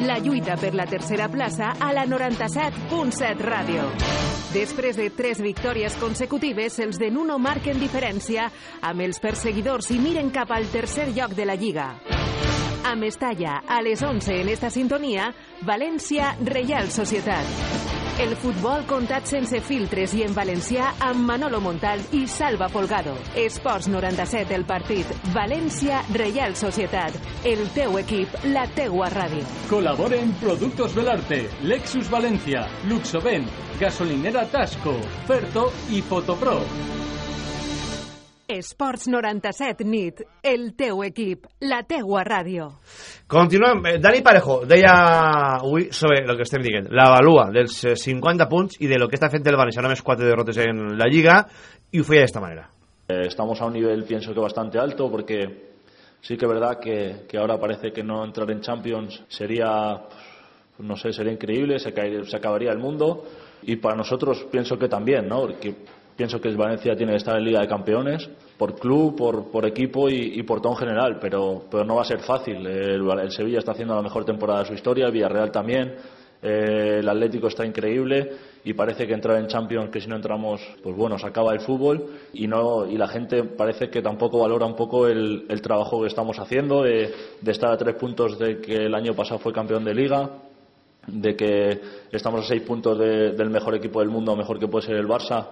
La lluita per la tercera plaça a la 97.7 Ràdio. Després de tres victòries consecutives, els de Nuno marquen diferència amb els perseguidors i miren cap al tercer lloc de la Lliga. A Mestalla, a les 11 en esta sintonia, València, Reial Societat. El futbol comptat sense filtres i en valencià amb Manolo Montal i Salva Folgado. Esports 97 el partit. València, Reial Societat. El teu equip, la teua ràdio. Colaboren Productos Belarte, Lexus Valencia, Luxoven, Gasolinera Tasco, Ferto i Fotopro. Esports 97 nit. El teu equip, la teua ràdio. Continuem. Eh, Dani Parejo deia avui sobre el que estem dient, la valua dels eh, 50 punts i de lo que està fent el València, només 4 derrotes en la Lliga, i ho feia d'esta manera. Eh, estamos a un nivel, pienso que bastante alto, porque sí que es verdad que, que ahora parece que no entrar en Champions sería, pues, no sé, sería increíble, se, cae- se acabaría el mundo. Y para nosotros pienso que también, ¿no? Porque pienso que el Valencia tiene que estar en Liga de Campeones, por club, por, por equipo y, y por todo en general, pero, pero no va a ser fácil. El, Sevilla está haciendo la mejor temporada de su historia, el Villarreal también. Eh, el Atlético está increíble y parece que entrar en Champions, que si no entramos, pues bueno, se acaba el fútbol y no y la gente parece que tampoco valora un poco el, el trabajo que estamos haciendo de, estar a tres puntos de que el año pasado fue campeón de liga, de que estamos a seis puntos de- del mejor equipo del mundo, mejor que puede ser el Barça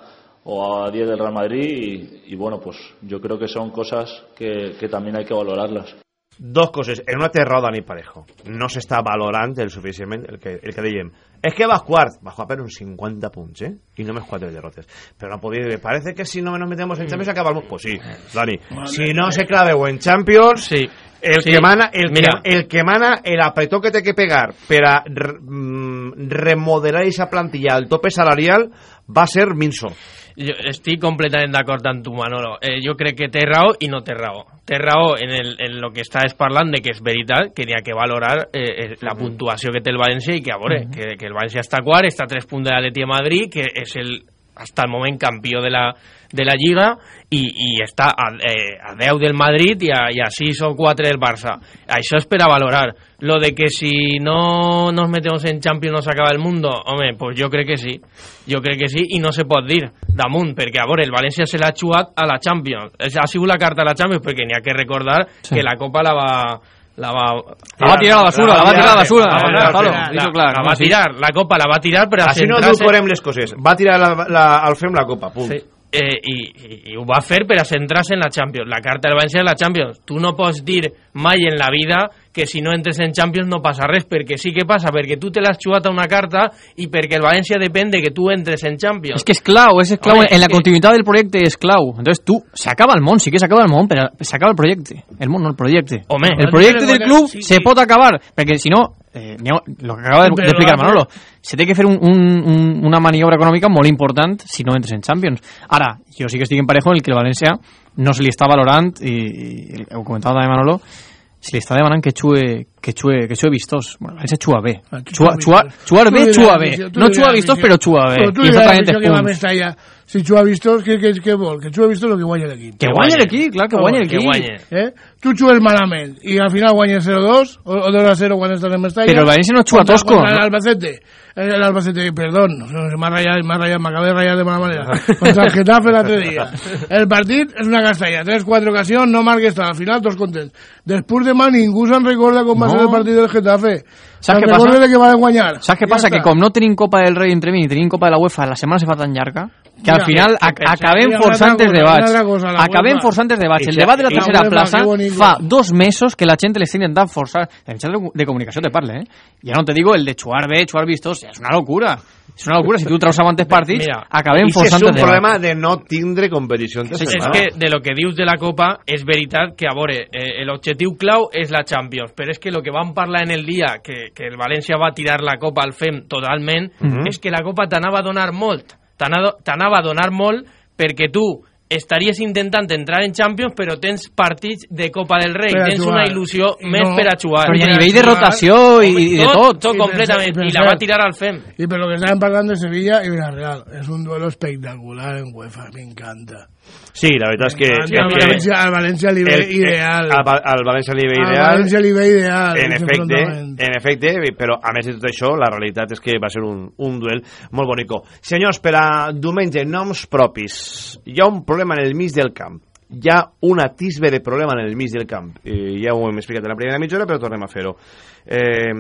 o a 10 del Real Madrid y, y bueno, pues yo creo que son cosas que, que también hay que valorarlas. Dos coses. En una té raó Dani Parejo. No s'està valorant el suficientment el que, el que dèiem. És que vas quart. Va jugar per uns 50 punts, eh? I només 4 derrotes. Però no podia dir, parece que si no nos metemos en Champions acaba el mundo. Pues sí, Dani. Si no se claveu en Champions, el, Sí. que mana, el, Mira. que, el que mana, el apretó que té que pegar per a re- mm, remodelar esa plantilla al tope salarial va ser minso. Jo estic completament d'acord amb tu, Manolo. Eh, jo crec que té raó i no té raó. Té raó en, el, en lo que estàs parlant de que és veritat que n'hi ha que valorar eh, eh, la puntuació que té el València i que, a veure, que, que el València està quart, està a 3 punts de l'Atleti de Madrid, que és el hasta el moment campió de la, de la Lliga i, i està a, eh, a 10 del Madrid i a, i a 6 o 4 del Barça. Això és per a valorar. Lo de que si no nos metemos en Champions no s'acaba el mundo, home, pues jo crec que sí. Jo crec que sí i no se pot dir damunt, perquè a veure, el València se l'ha xuat a la Champions. Ha sigut la carta a la Champions perquè n'hi ha que recordar Sí. que la Copa la va la va, La va tirar a la basura, la va tirar a la basura, La, va- tirar, la Copa la va tirar per a Així no centrar-se- edulcorem les coses. Va tirar la, la, al fem la copa, punt. Sí. Eh, i, i, i ho va fer per a centrar-se en la Champions. La carta del València és la Champions. Tu no pots dir mai en la vida que si no entres en Champions no passa res, perquè sí que passa, perquè tu te l'has xugat a una carta i perquè el València depèn de que tu entres en Champions. Es que es clau, es clau. Home, en la és que- continuidad del proyecto es clau. Entonces tú, se acaba el mon, sí que se acaba el mon, pero se acaba el proyecto. El mon, no el proyecto. Home. el No proyecto te del club sí, se sí. puede acabar, porque si no, eh, lo que acaba de, Pero de Manolo, se tiene que hacer un, un, un, una maniobra econòmica molt important si no entres en Champions. Ara, jo sí que estic en parejo en el que el València no se li està valorant, i, i ho comentava també Manolo, se li està demanant que xue, que xue, que xue vistós. Bueno, el València xua bé. Ah, tu Xua, xua xua, vistós. xuar Tu bé, diràs, xua bé. Vicio, tu No diràs, xua vistós, Vicio. però xua bé. Però tu I diràs, exactament Vicio, els que va a punts. Mestalla Si Xu ha visto, què, què, què vol? Que Xu ha visto el que guanya l'equip. Que guanya l'equip, clar, que guanya l'equip. Eh? Tu xues malament i al final guanyes 0-2 o, o 2-0 quan estàs en Mestalla. Però el València no Contra- tosco. Contra l'Albacete. Eh, L'Albacete, perdón, m'ha ratllat, m'ha ratllat, m'acabé de ratllar de mala manera. Contra el Getafe l'altre dia. El partit és una castalla. 3-4 ocasions, no marques tant. Al final, tots contents. Després demà ningú se'n recorda com va No. ser el partit del Getafe. Saps què passa? que va guanyar. Saps què Ja passa? està. Que com no tenim Copa del Rei entre mi ni tenim Copa de la UEFA, la setmana se fa tan llarga que al final que- ac que pensem acabem que hi ha forçant una els altra cosa, debats. la forçant els debats. El debat de la la tercera plaça fa dos mesos que la gent le està intentant forçar. El mitjà de- de comunicació te parla, eh? Ja no te digo el de xuar bé, xuar vistós, és una locura. És una locura. Si tu treus avantes partits, Mira, acabem si és forçant un problema de no tindre competició Sí, és que de lo que dius de la Copa és veritat que, a veure, eh, l'objectiu clau és la Champions, però és que el que vam parlar en el dia que, que el València va tirar la Copa al FEM totalment, Mhm. és que la Copa t'anava a donar molt, t'anava a donar molt perquè tu estaries intentant entrar en Champions però tens partits de Copa del Rei, Per a tens jugar. una il·lusió I més no- per a jugar. Però i a nivell de rotació i, i de tot. Tot, I completament, per- i la per va cert, tirar al FEM. Y por lo que estaban hablando de Sevilla y Villarreal. Es un duelo espectacular en UEFA, me encanta. Sí, la veritat és que... Sí, és al que València, al València li ve el- ideal. Al, Va- al València li ve Al ideal. València li ve ideal, En efecte, en efecte, però a més de tot això, la realitat és que va ser un, un duel molt bonico. Senyors, per a diumenge, noms propis. Hi ha un problema en el mig del camp. Hi ha un atisbe de problema en el mig del camp. Eh, ja ho hem explicat en la primera mitja hora, però tornem a fer-ho. Eh,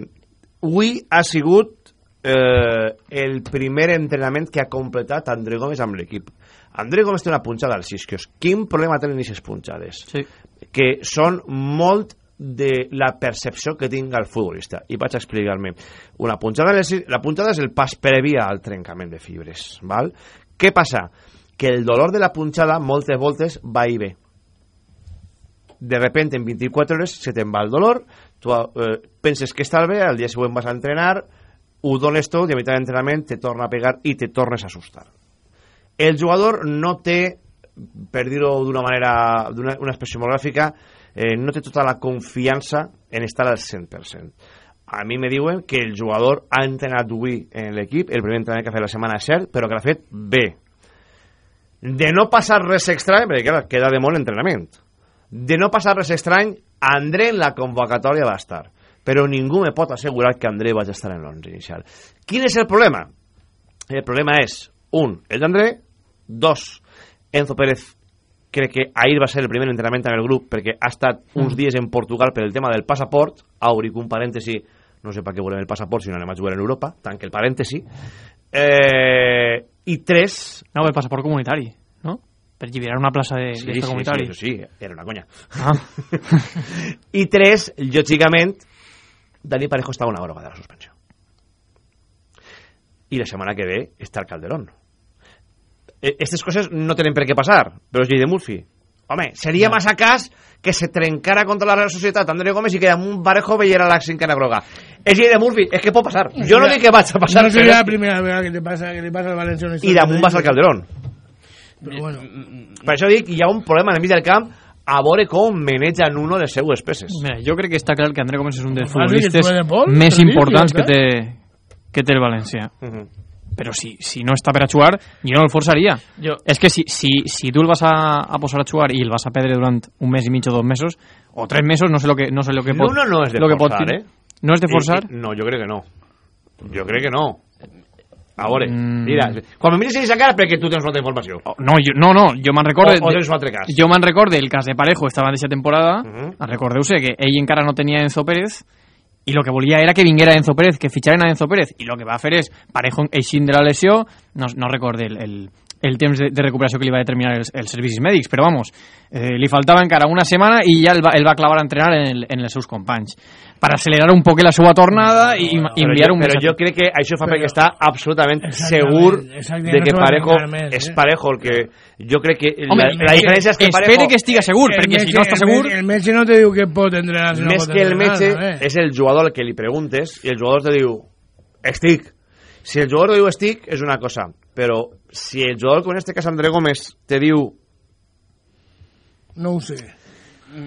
avui ha sigut eh, el primer entrenament que ha completat André Gómez amb l'equip. André Gómez té una punxada als isquios. Quin problema tenen aquestes punxades? Sí. Que són molt de la percepció que tinga el futbolista. I vaig a explicar-me. Una punxada, la punxada és el pas previ al trencament de fibres. Val? Què passa? Que el dolor de la punxada moltes voltes va i ve. De repente, en 24 hores, se te'n va el dolor, tu eh, penses que està bé, al dia següent vas a entrenar, ho dones tot i a mitjà d'entrenament te torna a pegar i te tornes a assustar. El jugador no té, per dir-ho d'una manera, d'una una expressió molt gràfica, eh, no té tota la confiança en estar al 100%. A mi me diuen que el jugador ha entrenat avui en l'equip, el primer entrenament que ha fet la setmana cert, però que l'ha fet bé. De no passar res estrany, perquè clar, queda de molt l'entrenament. De no passar res estrany, André en la convocatòria va estar. Però ningú me pot assegurar que André vagi a estar en l'11 inicial. Quin és el problema? El problema és, un, el d'André, dos, Enzo Pérez crec que ahir va ser el primer entrenament amb el grup perquè ha estat uns dies en Portugal per el tema del passaport, obri un parèntesi no sé per què volem el passaport si no anem a jugar en Europa tanque el parèntesi. Eh, i tres. No, el passaport comunitari, no? Per lliberar una plaça de, sí, de sí, comunitari. sí, sí, era una conya. Ah. i tres, lògicament Dani Parejo està a una hora de la suspensió. I la setmana que ve està el Calderón aquestes coses no tenen per què passar però és llei de Murphy home, seria massa cas que se trencara contra la Real Societat André Gómez i que un Parejo veiera la cinquena groga és llei de Murphy, és que pot passar jo no dic que vaig a passar No però sería és la primera vez que te pasa, que le pasa al Valencia. una i damunt vas al Calderón Pero bueno. per això dic, hi ha un problema en el mig del camp a veure com maneja Nuno les seues peces Mira, jo crec que està clar que André Gómez és un dels que futbolistes més importants que té, que té el València. Mhm. Però si, si no està per a jugar, jo no el forçaria. Jo- És que si, si, si tu el vas a, a posar a jugar i el vas a perdre durant un mes i mig o dos mesos, o tres mesos, no sé lo que, no sé lo que pot... Nuno no és de lo que pot eh? No és de forçar? i- no, jo crec que no. Jo crec que no. A veure, Mm. mira, quan me mires aquesta cara perquè tu tens una altra informació. No, jo, no, no, jo me'n recordo... O- o tens un altre cas. Jo me'n recordo el cas de Parejo, estava en aquesta temporada, Mhm. recordeu-se que ell encara no tenia Enzo Pérez, i lo que volia era que vinguera Enzo Pérez, que fitxaren a Enzo Pérez, i lo que va fer és, Parejo eixint de la lesió, no, no recorde el, el, el temps de, de recuperació que li va determinar els, els servicis mèdics, però vamos, eh, li faltava encara una setmana i ja el va, el va clavar a entrenar en, el, en els seus companys per acelerar un poc la seva tornada i, i Però enviar jo, un però missatge. jo crec que això fa perquè Però- està absolutament Exactament, segur exactament, de que no Parejo més, és eh? Parejo el que jo crec que Home, la, la diferència és que espere Parejo que estiga segur, perquè si no està el segur... metge- El metge no te diu que pot entrenar. Si no més que el metge ¿sabes? és el jugador al que li preguntes i el jugador te diu estic si el jugador diu estic és una cosa però si el jugador com en este cas André Gómez te diu No ho sé.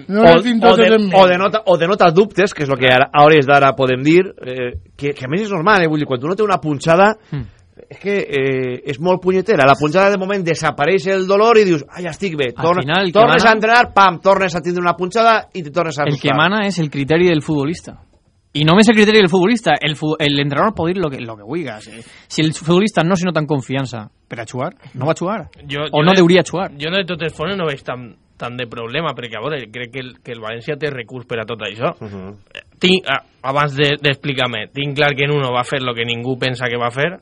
No o, tinc o, de, o, denota, o denota dubtes que és el que ara, a hores d'ara podem dir eh, que, que a més és normal eh? vull dir, quan uno té una punxada Hmm. és que eh, és molt punyetera. La punxada de moment desapareix el dolor i dius, ah, ja estic bé. Al Tornes, final, tornes mana- a entrenar, pam, tornes a tindre una punxada i te tornes a El que mana és el criteri del futbolista. I només el criteri del futbolista. El, fu- el entrenador pot dir lo que, lo que vulga. Si, si el futbolista no s'hi nota en confiança per a jugar, no va a jugar. Jo, o jo no de- deuria jugar. Jo de totes formes no veig tan, tant de problema, perquè a veure, crec que el, que el València té recurs per a tot això. Uh -huh. Tinc, a, abans de- d'explicar-me, tinc clar que en uno va fer el que ningú pensa que va fer,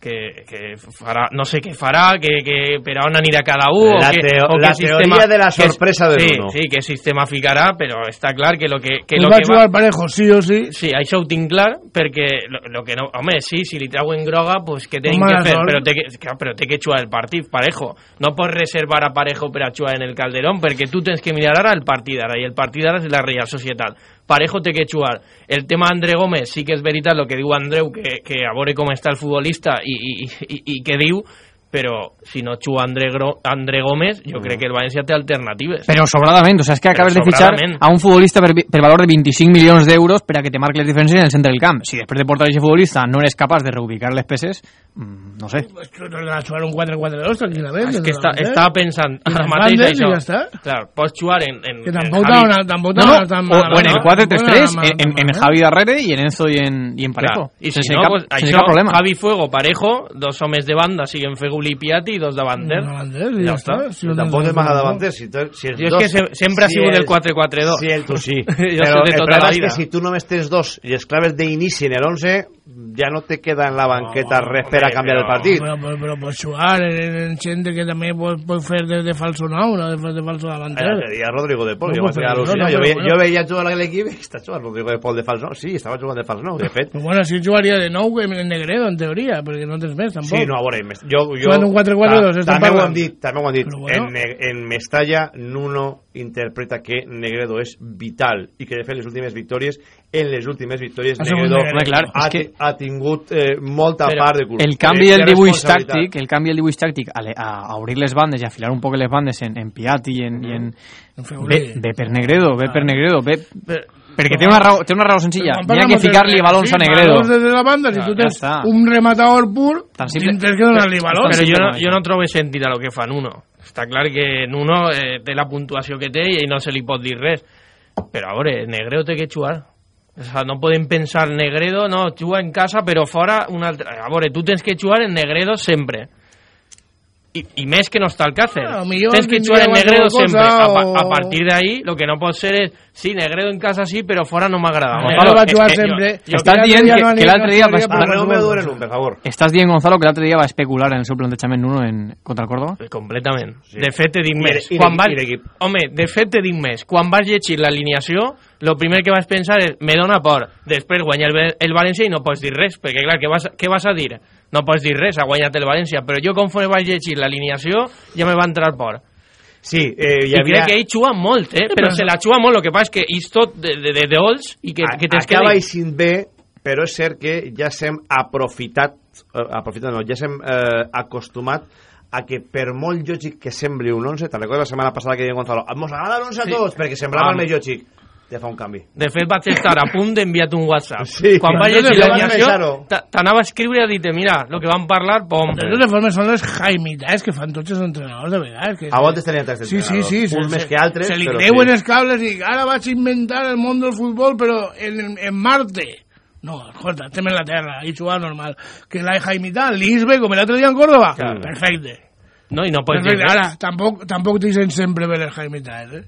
que, que farà, no sé què farà, que, que per on anirà cada un, La o que, teo- o la que teoria de la que- sorpresa del sí, uno. Sí, que sistema ficarà, però està clar que lo que, que, Pues lo va que jugar parejo, sí o sí. Sí, això ho tinc clar, perquè lo, lo que no... Home, sí, si li trauen groga, pues què Home, que fer? sort. Però té que, però té que jugar el partit, Parejo. No pots reservar a Parejo per a jugar en el Calderón, perquè tu tens que mirar ara el partit d'ara, i el partit d'ara és la Real Societat. Parejo té que. El tema André Gómez, sí que és veritat el que diu Andreu, que, que a veure com el futbolista i, i, què diu, però si no juga André, Gro André Gómez, jo crec que el València té alternatives. Però sobradament, o sea, és que acabes de sobradament. a un futbolista per, per valor de 25 milions d'euros per a que te marque les diferències en el centre del camp. Si després de portar aquest futbolista no eres capaç de reubicar les peces, mm, no sé. Pues tú no le vas a jugar un 4-4-2 tranquilamente. És que està, ¿eh? estava pensant ara mateix això. ja està. Clar, pots jugar en... en Que en tampoc tampoc No, no, tan o, o en el no? 4-3-3, Bueno, en, en, en Javi Darrere i en Enzo i en, i en Parejo. Clar. I si sense no, cap, pues, això. Javi Fuego, Parejo, dos homes de banda, siguen Feguli i Piatti i dos davanter. Davanter, i ja està. Si no Tampoc. Si, tu- si Jo és dos, que se- sempre ha sigut el 4-4-2. Sí, el tu sí. Jo Però de el tota problema és que si tu només tens dos i els claves d'inici en el 11, ja no te queda en la banqueta res per a canviar el partit. Però, però, però pots jugar en, en gente que també pot, pot fer de, de falso nou, no? de, de falso davanter. Allà seria Rodrigo de Pol, No, jo vaig quedar no, al·lucinat. no, Jo, veia, bueno. jo veia jugar l'equip i està jugant Rodrigo de Pol de fals nou. Sí, estava jugant de fals nou, de fet. Però bueno, si jugaria de nou en Negredo, en teoria, perquè no tens més, tampoc. Sí, no, a veure, jo... jo Jugant un 4-4-2, ta- estem també ho han dit, també ho han dit. Però bueno. En, en Mestalla, Nuno interpreta que Negredo és vital i que, de fet, les últimes victòries, en les últimes victòries, Negredo Negredo. Clar, ha, que- ha tingut eh, molta Però part de culpa. el canvi de- del de dibuix tàctic, el canvi del dibuix tàctic a, a, a obrir les bandes i afilar un poc les bandes en, en Piatti i en, i en ve, ve per Negredo, ve per Negredo, ve perquè té una raó, té una raó senzilla, Quan n'hi ha que ficar-li balons sí, a Negredo. balons des de la banda, si Ja, tu ja tens està. un rematador pur, Tan simple. tens que donar-li balons. Però jo no, jo no trobo sentit a lo que fa Nuno. Està clar que Nuno eh, té la puntuació que té i no se li pot dir res. Però a veure, Negredo té que jugar. O sea, no podem pensar Negredo, no, juga en casa, però fora un altre... A veure, tu tens que jugar en Negredo sempre. I, i més que no està al Càcer. Ah, Tens que jugar en Negredo cosa sempre. A, o- a partir d'ahí, lo que no pot ser és... Sí, Negredo en casa sí, però fora no m'agrada. Negredo va jugar sempre. Jo, Estàs dient que, no que l'altre dia va, per No me per favor. Estàs dient, Gonzalo, que l'altre dia va especular en el seu plantejament Nuno en, contra el Córdoba? Completament. Sí. De fet, te dic més. de- i Quan de- vas... i d'equip. Home, de fet, te dic més. Quan vas llegir l'alineació, el primer que vas pensar és me dona por. Després guanya el, el València i no pots dir res, perquè clar, què vas, què vas a dir? No pots dir res, ha guanyat el València, però jo conforme vaig llegir l'alineació ja me va entrar por. Sí, eh, hi I havia... crec que ell juga molt, eh? Però se la juga molt, el que passa és que és tot de, de, de dolç i que, que tens que acaba eixint bé, però és cert que ja s'hem aprofitat, eh, aprofitat no, ja s'hem eh, acostumat a que per molt lògic que sembli un 11, te'n recordes la setmana passada que deia Gonzalo, ens agrada l'11 a Sí. tots, perquè semblava Ah. el més lògic. Ja fa un canvi. De fet, vaig estar a punt d'enviar-te un WhatsApp. Sí. Quan vaig llegir vaig l'alineació, t'anava a escriure i a dir mira, el que vam parlar, pom. De totes formes, són les jaimitats que fan tots els entrenadors, de vegades. Que A voltes tenien tres Sí, sí, sí. entrenadors, uns més que altres, Se li però creuen sí. els cables i ara vaig inventar el món del futbol, però en, en Marte. No, escolta, estem en la Terra, i jugar normal. Que la jaimitat, l'Isbe, com l'altre dia en Córdoba, Claro. perfecte. No, i no pots dir res. Ara, tampoc, tampoc dicen sempre ver les jaimitats, eh?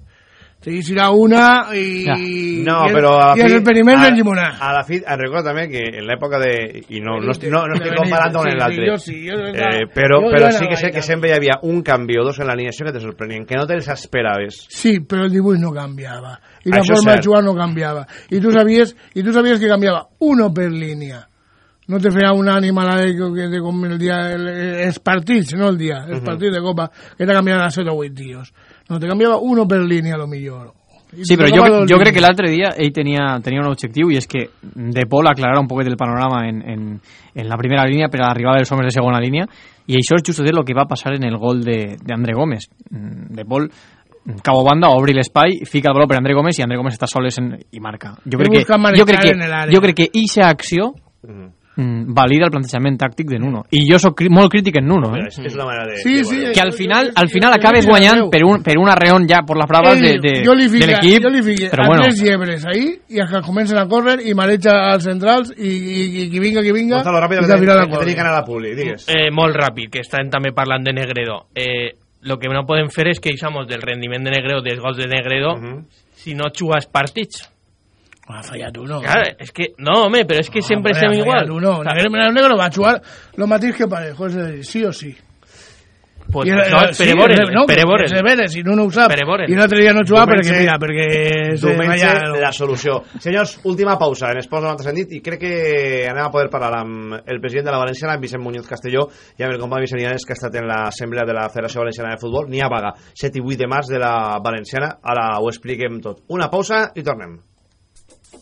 Te serà una. Ja. No, el- però a la fi- experiments a- en llimonar. A la fi, em recordo també que en l'època de... I no, no, no, no De estic Benítez, comparant amb sí, l'altre. sí, sí, jo- eh, però era sí que sé que sempre hi havia un canvi o dos en l'alineació que te sorprenien, que no te'ls esperaves. Sí, però el dibuix no canviava. I la Això forma de jugar no canviava. I tu sabies, i tu sabies que canviava uno per línia. No te feia un ànima la de, que de com el dia, el, els partits, no el dia, els partits de Copa, que te canviaven a 7 o 8 tios. No, te canviava uno per línia, a lo millor. I Sí, però jo, tocava dos jo crec línies. que l'altre dia ell tenia, tenia un objectiu i és que De Paul aclararà un poquet el panorama en, en, en la primera línia per a l'arribada dels homes de segona línia i això és justament el que va passar en el gol de, de André Gómez. Mm, De Paul cau a banda, obri l'espai, fica el baló per André Gómez i André Gómez està soles en, i marca. Jo crec que, jo crec que, jo crec que eixa acció mm, valida el plantejament tàctic de Nuno. I jo sóc cri molt crític en Nuno, eh? És, és una manera de... Sí, de sí, veure-ho. Que al final, al final acabes guanyant per un, per un arreón ja por las bravas de, de, jo li de fique, l'equip. jo li Però a bueno, tres llebres ahí i que comencen a córrer i mareja als centrals i, i, i qui vinga, qui vinga Gonzalo, ràpid, i que la que corre. anar a la publi, digues. Eh, molt ràpid, que estan també parlant de Negredo. Eh, lo que no podem fer és queixar-nos del rendiment de Negredo, dels gols de Negredo, si no jugues partits. Ha fallat uno. Claro, es que, no, home, pero es que siempre Hombre, estem igual. Uno. O sea, Negro, el negro va a jugar lo mateix que Parejo, és a dir, sí o sí. Pues, I, no, eh, espere veure, no, espere que veure. se vere, si no no ho sap. I l'altre dia no jugava perquè, mira, perquè... Diumenge, vaya- la solució. Senyors, última pausa en Esports 90 sentit i crec que anem a poder parlar amb el president de la Valenciana, Vicent Muñoz Castelló, i amb el company Vicent Llanes, que ha estat en l'assemblea de la Federació Valenciana de Futbol. N'hi ha vaga, 7 i 8 de març de la Valenciana. Ara ho expliquem tot. Una pausa i tornem.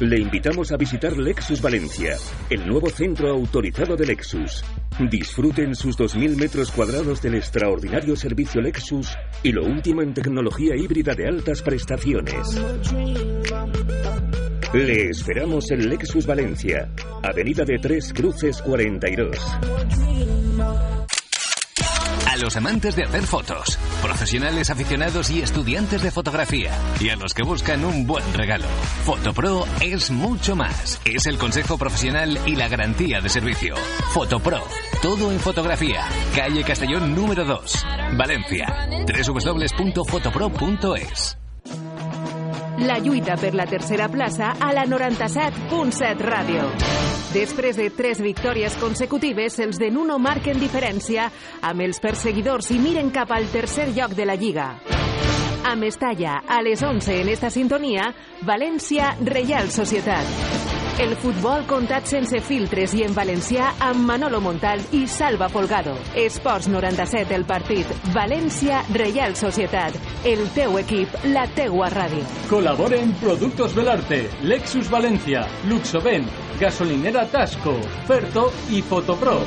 Le invitamos a visitar Lexus Valencia, el nuevo centro autorizado de Lexus. Disfruten sus 2.000 metros cuadrados del extraordinario servicio Lexus y lo último en tecnología híbrida de altas prestaciones. Le esperamos en Lexus Valencia, Avenida de Tres Cruces 42. Los amantes de hacer fotos, profesionales aficionados y estudiantes de fotografía, y a los que buscan un buen regalo, Fotopro es mucho más. Es el consejo profesional y la garantía de servicio. Fotopro, todo en fotografía. Calle Castellón número 2, Valencia. www.fotopro.es. La lluita per la tercera plaça a la 97.7 Ràdio. Després de tres victòries consecutives, els de Nuno marquen diferència amb els perseguidors i miren cap al tercer lloc de la Lliga. A Mestalla, a les 11 en esta sintonia, València, Reial Societat. El futbol contat sense filtres i en valencià amb Manolo Montal i Salva Folgado. Esports 97, el partit. València, Reial Societat. El teu equip, la teua ràdio. Colaboren Productos Belarte, Lexus Valencia, Luxoven, Gasolinera Tasco, Ferto y Fotopro.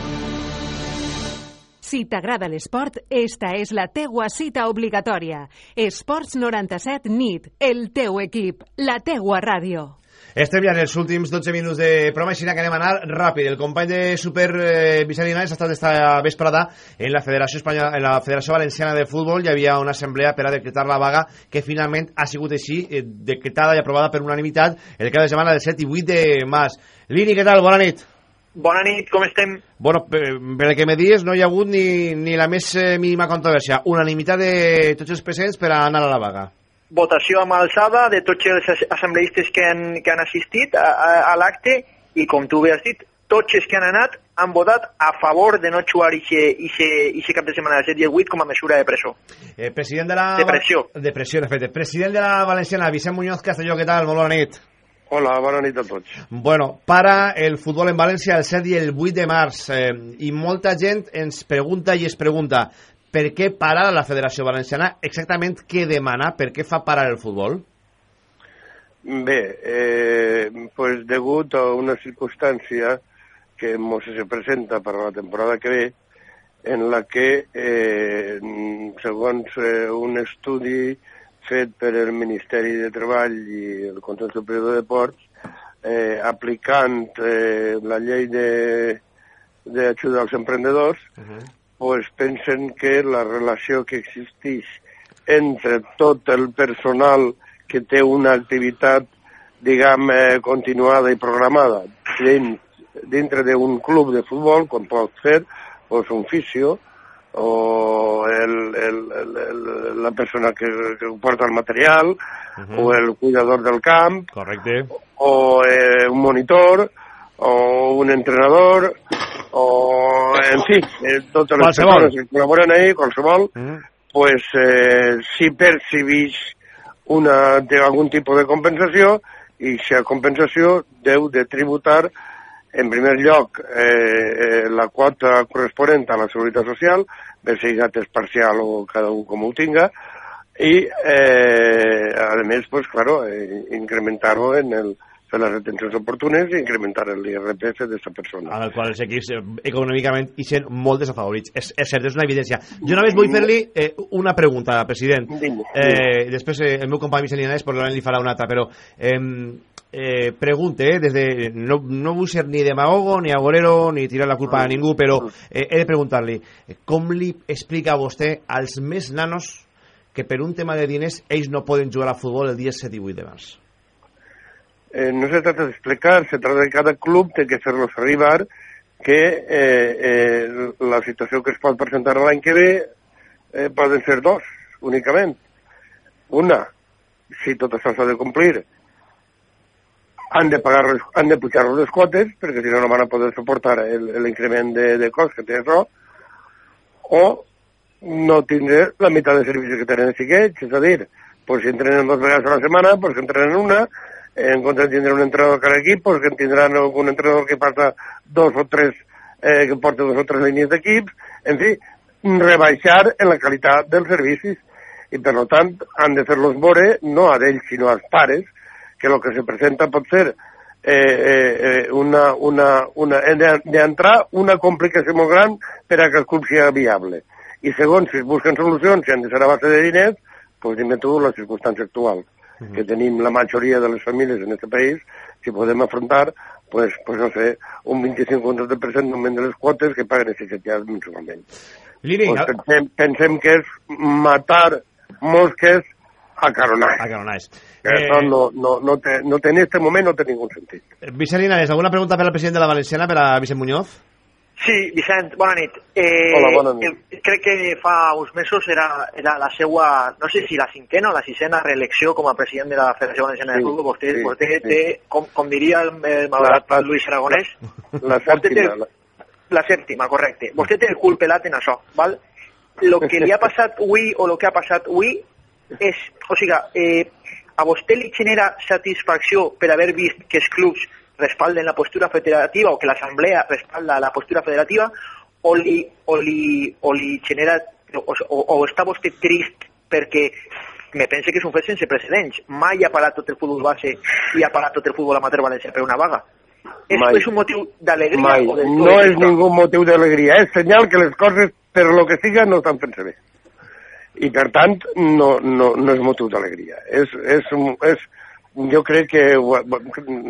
Si t'agrada l'esport, esta és la teua cita obligatòria. Esports 97 NIT, el teu equip, la teua ràdio. Estem ja en els últims 12 minuts de programa, així que anem a anar ràpid. El company de Super, eh, Vicent Linares, ha estat esta vesprada en la Federació Espanyola, en la Federació Valenciana de Futbol. Hi havia una assemblea per a decretar la vaga que finalment ha sigut així, eh, decretada i aprovada per unanimitat el cap de setmana del 7 i 8 de març. Lini, què tal? Bona nit. Bona nit, com estem? Bueno, per, per el que me dius, no hi ha hagut ni, ni la més eh, mínima controvèrsia. Unanimitat de tots els presents per a anar a la vaga. Votació amb alçada de tots els as- assembleistes que han, que han assistit a, a, a l'acte i, com tu bé has dit, tots els que han anat han votat a favor de no jugar aquest cap de setmana de 7 i el 8 com a mesura de presó. Eh, president de la... De pressió. De pressió, en efecte. President de la Valenciana, Vicent Muñoz Castelló, què tal? Molt bona nit. Hola, bona nit a tots. Bueno, para el futbol en València el 7 i el 8 de març eh, i molta gent ens pregunta i es pregunta per què para la Federació Valenciana, exactament què demana, per què fa parar el futbol? Bé, eh, pues degut a una circumstància que ens se presenta per a la temporada que ve, en la que, eh, segons eh, un estudi fet per el Ministeri de Treball i el Consell Superior de Deports, eh, aplicant eh, la llei de d'ajuda als emprenedors, pues pensen que la relació que existeix entre tot el personal que té una activitat, diguem, eh, continuada i programada dins, dintre d'un club de futbol, com pot ser pues, un fisio o el, el, el, el, la persona que, que porta el material o el cuidador del camp Correcte. o eh, un monitor o un entrenador o, en fi, eh, totes les Qualsevol. persones que col·laboren ahí, qualsevol, pues, eh, si percibix una, té algun tipus de compensació i aquesta compensació deu de tributar en primer lloc eh, eh, la quota corresponent a la Seguretat Social, bé sigui és parcial o cada un com ho tinga, y eh, además, pues claro, eh, incrementarlo en el fer les retencions oportunes i incrementar l'IRPF d'aquesta persona. Amb el qual els equips eh, econòmicament hi són molt desafavorits. És, és cert, és una evidència. Jo només vull fer-li eh, una pregunta, president. Eh, després eh, el meu company Vicent Linares probablement li farà una altra, però eh, eh, pregunte, eh, des de, no, no vull ser ni demagogo, ni agorero, ni tirar la culpa a ningú, però eh, he de preguntar-li com li explica a vostè als més nanos que per un tema de diners ells no poden jugar a futbol el dia 7 i 8 de març? Eh, no se trata de explicar, se trata de cada club de que hacerlos arribar que eh, eh, la situació que es pot presentar l'any que ve eh, poden ser dos, únicament. Una, si tot això s'ha de complir, han de pagar han de pujar les quotes, perquè si no no van a poder suportar l'increment de, de cost que té això, o no tindre la meitat de servicis que tenen els xiquets, és a dir, pues, si entrenen dues vegades a la setmana, pues, entrenen una, en comptes de tindre un entrenador cada equip, pues, que tindran algun entrenador que passa dos o tres, eh, que porta dos o tres línies d'equips, en fi, rebaixar en la qualitat dels servicis. I, per tant, han de fer-los veure, no a ells, sinó als pares, que el que se presenta pot ser eh, eh, una, una, una, d'entrar una complicació molt gran per a que el club sigui viable. I segons, si es busquen solucions, si han de ser a base de diners, pues dime tu la circumstància actual que tenim la majoria de les famílies en aquest país, si podem afrontar, pues, pues no sé, un 25 o un 30% només de les quotes que paguen els xiquets mensualment. Lili, pues pensem, pensem que és matar mosques a caronais. A caronais. Que eh... això no, no, no, té, no té, en aquest moment no té ningú sentit. Vicent Linares, alguna pregunta per al president de la Valenciana, per a Vicent Muñoz? Sí, Vicent, bona nit. Eh, Hola, bona nit. Eh, crec que fa uns mesos era, era la seva, no sé si la cinquena o la sisena reelecció com a president de la Federació Valenciana sí, de Futbol. Vostè, sí, vostè sí. té, com, com diria el, el malgrat La- Luis Aragonès, La té, sèptima, la, la sèptima, correcte. Vostè té el cul pelat en això, val? Lo que li ha passat avui o lo que ha passat avui és, o sigui, eh, a vostè li genera satisfacció per haver vist que els clubs respalden la postura federativa o que l'assemblea respalda la postura federativa o li, o li, o li genera o, o, o està vostè trist perquè me pense que és un fet sense precedents. Mai ha parat tot el futbol base i ha parat tot el futbol amateur valencià per una vaga. És, Mai. és un motiu d'alegria mai. o No és ningú motiu d'alegria, és senyal que les coses, per lo que siga, no estan fent-se bé. I, per tant, no, no, no és motiu d'alegria. És, és, és, jo crec que,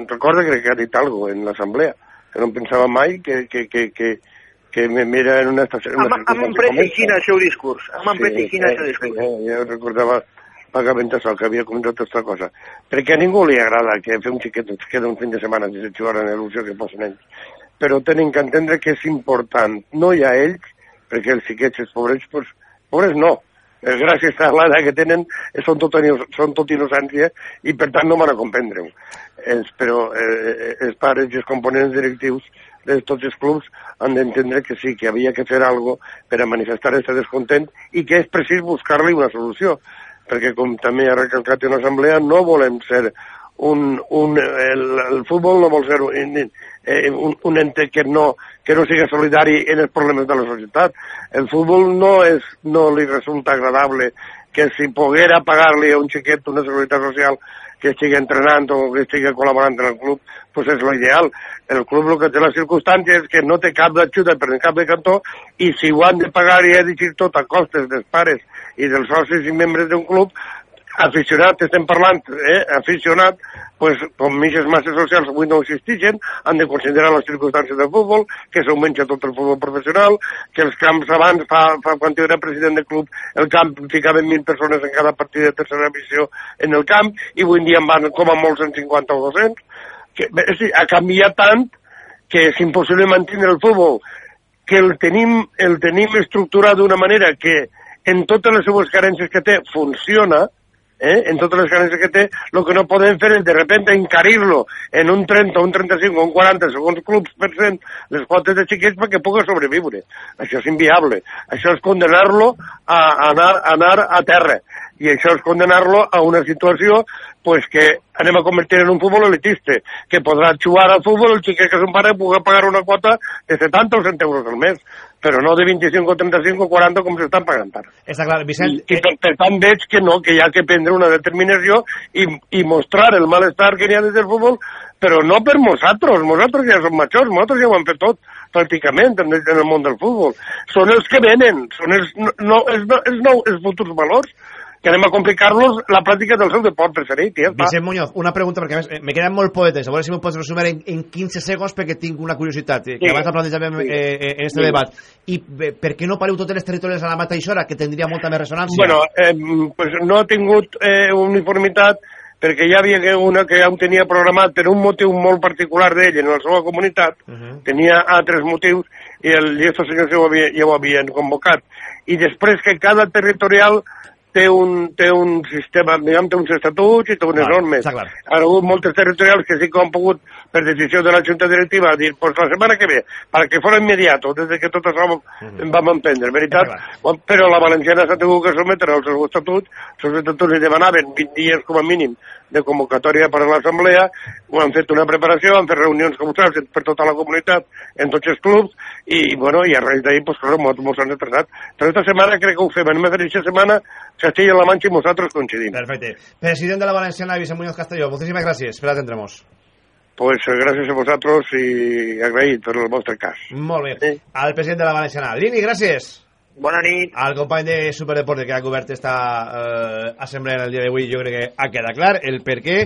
recorda crec que ha dit alguna en l'assemblea, que no em pensava mai que, que, que, que, que me mira en una estació... en una Amb, circumstància com el seu discurs. Amb un preci el eh, seu discurs. eh, jo recordava vagament això, que havia comentat aquesta cosa. Perquè a ningú li agrada que fer un xiquet es queda un fin de setmana sense jugar en il·lusió que posen ells. Però tenen que entendre que és important, no hi ha ells, perquè els xiquets, els pobrets, pues, pobres no, gràcies a l'edat que tenen, eh, són tot, són tot innocència i per tant no van a comprendre-ho. Els, però eh, els pares i els components directius de tots els clubs han d'entendre que sí, que havia que fer alguna per a manifestar aquest descontent i que és precís buscar-li una solució perquè com també ha recalcat en l'assemblea no volem ser un, un, el, el futbol no vol ser un, eh, un, un ente que no, que no sigui solidari en els problemes de la societat. El futbol no, és, no li resulta agradable que si poguera pagar-li a un xiquet una seguretat social que estigui entrenant o que estigui col·laborant en el club, pues és l'ideal. El club el que té la circumstància és que no té cap d'ajuda per cap de cantó i si ho han de pagar i ha de dir tot a costes dels pares i dels socis i membres d'un club, aficionat, estem parlant, eh, aficionat, pues, com mitges masses socials avui no existeixen, han de considerar les circumstàncies del futbol, que s'ho menja tot el futbol professional, que els camps abans, fa, fa quan jo era president del club, el camp ficaven 1.000 persones en cada partit de tercera divisió en el camp, i avui en dia en van com a molts en 50 o 200. Que, és dir, ha canviat tant que és impossible mantenir el futbol, que el tenim, el tenim estructurat d'una manera que en totes les seues carències que té funciona, eh? en totes les carències que té, el que no podem fer és de repente encarir-lo en un 30, un 35 o un 40 segons clubs per cent les quotes de xiquets perquè pugui sobreviure. Això és inviable. Això és condenar-lo a anar, a anar a terra. i això és condenar-lo a una situació pues, que anem a convertir en un futbol elitista, que podrà jugar al futbol el xiquet que son pare pugui pagar una quota de 70 o 100 euros al mes, però no de 25 o 35 o 40 com s'estan pagant ara. Està clar, Vicent... I, i per, per tant veig que no, que hi ha que prendre una determinació i, i mostrar el malestar que hi ha des del futbol, però no per nosaltres, nosaltres ja som majors, nosaltres ja ho hem fet tot, pràcticament, en el, en el món del futbol. Són els que venen, són els, no, els, no, els, nou, els futurs valors, que anem a complicar-los la pràctica del seu deport preferit. Ja. Vicent Muñoz, una pregunta, perquè més eh, me queden molt poetes, a veure si m'ho pots resumir en, en 15 segons perquè tinc una curiositat, eh, que Sí. abans la plantejàvem Sí. eh, eh, en este Sí. debat. I eh, per què no pareu totes les territoris a la mateixa hora, que tindria molta més ressonància? Bueno, eh, pues no ha tingut eh, uniformitat perquè ja havia una que ja ho tenia programat per un motiu molt particular d'ell en la seva comunitat, Uh -huh. tenia altres motius i el i estos senyors ja ho, havia, ja ho havien convocat. I després que cada territorial té un, té un sistema, diguem, té uns estatuts i té unes Val, normes. clar. Ha hagut moltes territorials que sí que han pogut, per decisió de la Junta Directiva, dir, pues la setmana que ve, para que fora immediato, des de que tot això vam, vam emprendre, veritat? Bon, Però la valenciana s'ha tingut que sometre als seus estatuts, els seus estatuts li demanaven 20 dies com a mínim de convocatòria per a l'assemblea, ho han fet una preparació, han fet reunions, com saps, per tota la comunitat, en tots els clubs, i, bueno, i a raïs d'ahir, pues, claro, mos, mos han estrenat. Però aquesta setmana crec que ho fem, en una mateixa setmana, Castilla-La Manxa i nosaltres coincidim. Perfecte. President de la Valenciana, Vicent Muñoz Castelló, moltíssimes gràcies per atendre'ns. Pues eh, gràcies a vosaltres i agraït per el vostre cas. Molt bé. Al president de la Valenciana. Lini, gràcies. Bona nit. Al company de Superdeporte que ha cobert esta eh, assemblea en el dia d'avui, jo crec que ha quedat clar el per què,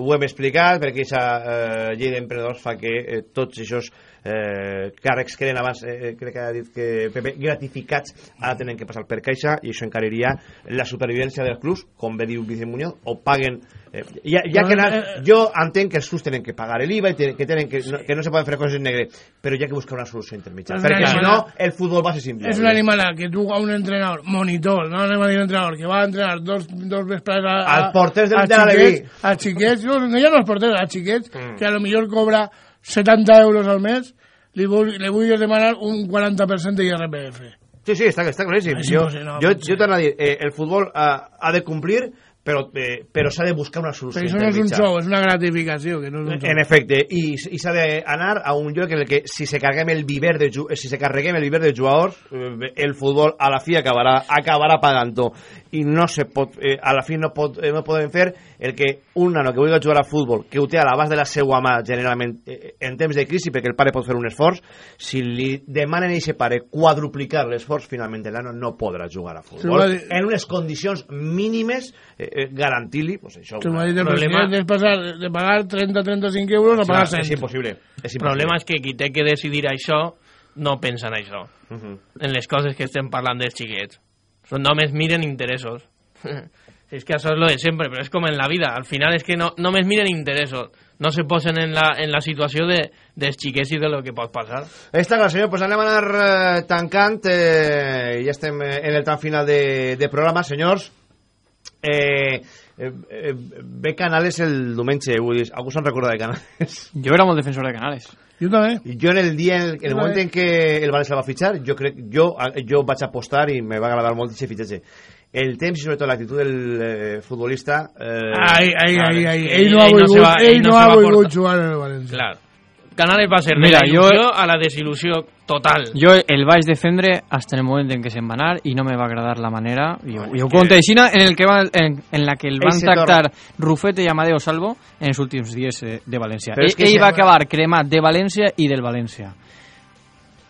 ho hem explicat, perquè aquesta eh, llei d'emprenedors fa que eh, tots aquests eh, càrrecs que eren abans, eh, crec que ha dit que Pepe, gratificats, ara tenen que passar per caixa i això encariria la supervivència dels clubs, com bé diu Vicent Muñoz, o paguen eh, ja, ja que anar, jo entenc que els clubs tenen que pagar l'IVA i tenen- que, tenen que, no, que no se poden fer coses en negre, però hi ha que buscar una solució intermitja, perquè si animal- no el futbol va ser simple. És una animalada que tu a un entrenador, monitor, no anem a dir entrenador, que va a entrenar dos, dos vesprades a, a, Als porters de la Leví. xiquets, a xiquets, no, no ja no els porters, a xiquets, Mm. que a lo millor cobra 70 euros al mes, li vull, li vull demanar un 40% de IRPF. Sí, sí, està, està claríssim. És Jo, no, jo, jo torno a dir, eh, el futbol ha, ha de complir, però, eh, però s'ha de buscar una solució. Però això no és un xou, és una gratificació, que no és un xou. En efecte, i, i s'ha d'anar a un lloc en el que si se carreguem el viver de, ju- si se carreguem el viver de jugadors, eh, el futbol a la fi acabarà, acabarà pagant-ho. I no se pot, eh, a la fi no, pot, eh, no podem fer el que un nano que vulgui jugar a futbol, que ho té a l'abast de la seva mà generalment eh, en temps de crisi, perquè el pare pot fer un esforç, si li demanen a aquest pare quadruplicar l'esforç, finalment el nano no podrà jugar a Sí, futbol. dir- En unes condicions mínimes, eh, eh, garantir-li, pues això, una- el Problema- és passar de pagar 30-35 euros a pagar Clar, 100. és impossible. És El problema és que qui té que decidir això no pensa en això, en les coses que estem parlant dels xiquets. Són només miren interessos. és que això és lo de sempre, però és com en la vida. Al final és que no, només miren interessos. No se posen en la, en la situació de, dels xiquets i de lo que pot passar. Està clar, senyor, pues anem a anar eh, tancant, eh, ja estem eh, en el tram final de, de programa, senyors. Eh, eh, eh, ve Canales el diumenge, vull dir, algú se'n recorda de Canales? Jo era molt defensor de Canales. Jo també. Jo en el dia, en el, en el Jo moment també. en què el València el va fitxar, jo crec, jo, jo vaig apostar i me va agradar molt aquest fitxatge. El temps i sobretot l'actitud del eh, futbolista... Eh, Ai, ai, Clar, ai, és ai, que ell no ha ell no se volgut, va- ell ell no no se ha va volgut portar. jugar en el València. Clar. Canales va ser de Mira, la jo- il·lusió a la desil·lusió total. Jo el vaig defendre hasta en el moment en què se'n va anar i no me va agradar la manera, i ho, i ho que- conté així, en, el que va, en, en la que el van Ese tractar Rufete i Amadeo Salvo en els últims dies eh, de València. Però Ell, és que ell se- va acabar cremat de València i del València.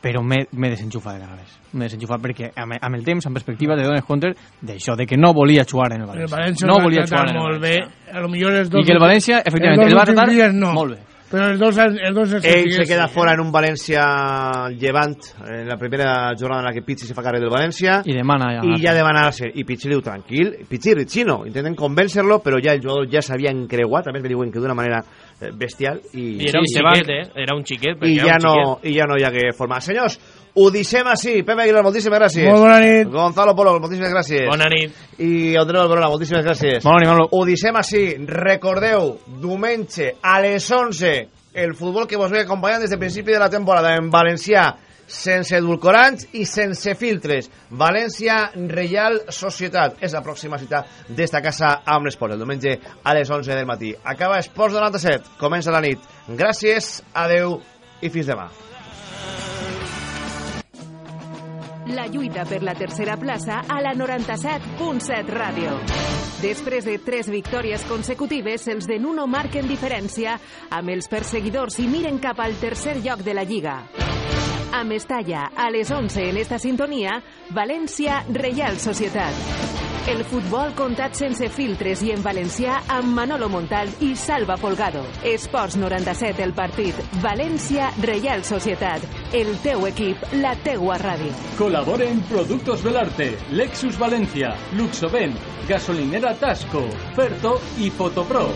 Però m'he m'he desenxufat de Canales. M'he desenxufat perquè amb, amb el temps, amb perspectiva, te dones compte d'això, de que no volia jugar en el El València. València no el va volia tratar jugar en el molt València. bé. A lo millor els dos... I que el València, efectivament, els el dos va tratar últims dies no. molt bé. Però els dos, els dos Ell se queda fora en un València-Llevant en la primera jornada en la que Pizzi se fa càrrec del València I demana ja. i ja demana-se i Pizzi li diu tranquil Pizzi i Riccino intenten convèncer-lo però ja el jugador ja s'havia encreuat a més me diuen que d'una manera eh, bestial i, I era un va- xiquet, eh? Era un xiquet. i ja, un no, i ja no hi ha que formar senyors, ho deixem així Pepe Aguilar, moltíssimes gràcies Molt bona nit. Gonzalo Polo, moltíssimes gràcies Bona nit. i Andreu Alberona, moltíssimes gràcies Bona nit, Manolo. ho deixem així, recordeu diumenge a les 11 el futbol que vos ve acompanyant des del principi de la temporada en valencià sense edulcorants i sense filtres. València Reial Societat. És la pròxima cita d'esta casa amb l'esport, el diumenge a les 11 del matí. Acaba Esports 97, comença la nit. Gràcies, adeu i fins demà. La lluita per la tercera plaça a la 97.7 Ràdio. Després de tres victòries consecutives, els de Nuno marquen diferència amb els perseguidors i miren cap al tercer lloc de la Lliga. A Mestalla, a les 11 en esta sintonia, València Reial Societat. El futbol comptat sense filtres i en valencià amb Manolo Montal i Salva Folgado. Esports 97 el partit. València Reial Societat. El teu equip, la teua ràdio. Colaboren Productos Belarte, Lexus Valencia, Luxoven, Gasolinera Tasco, Ferto y Fotopro.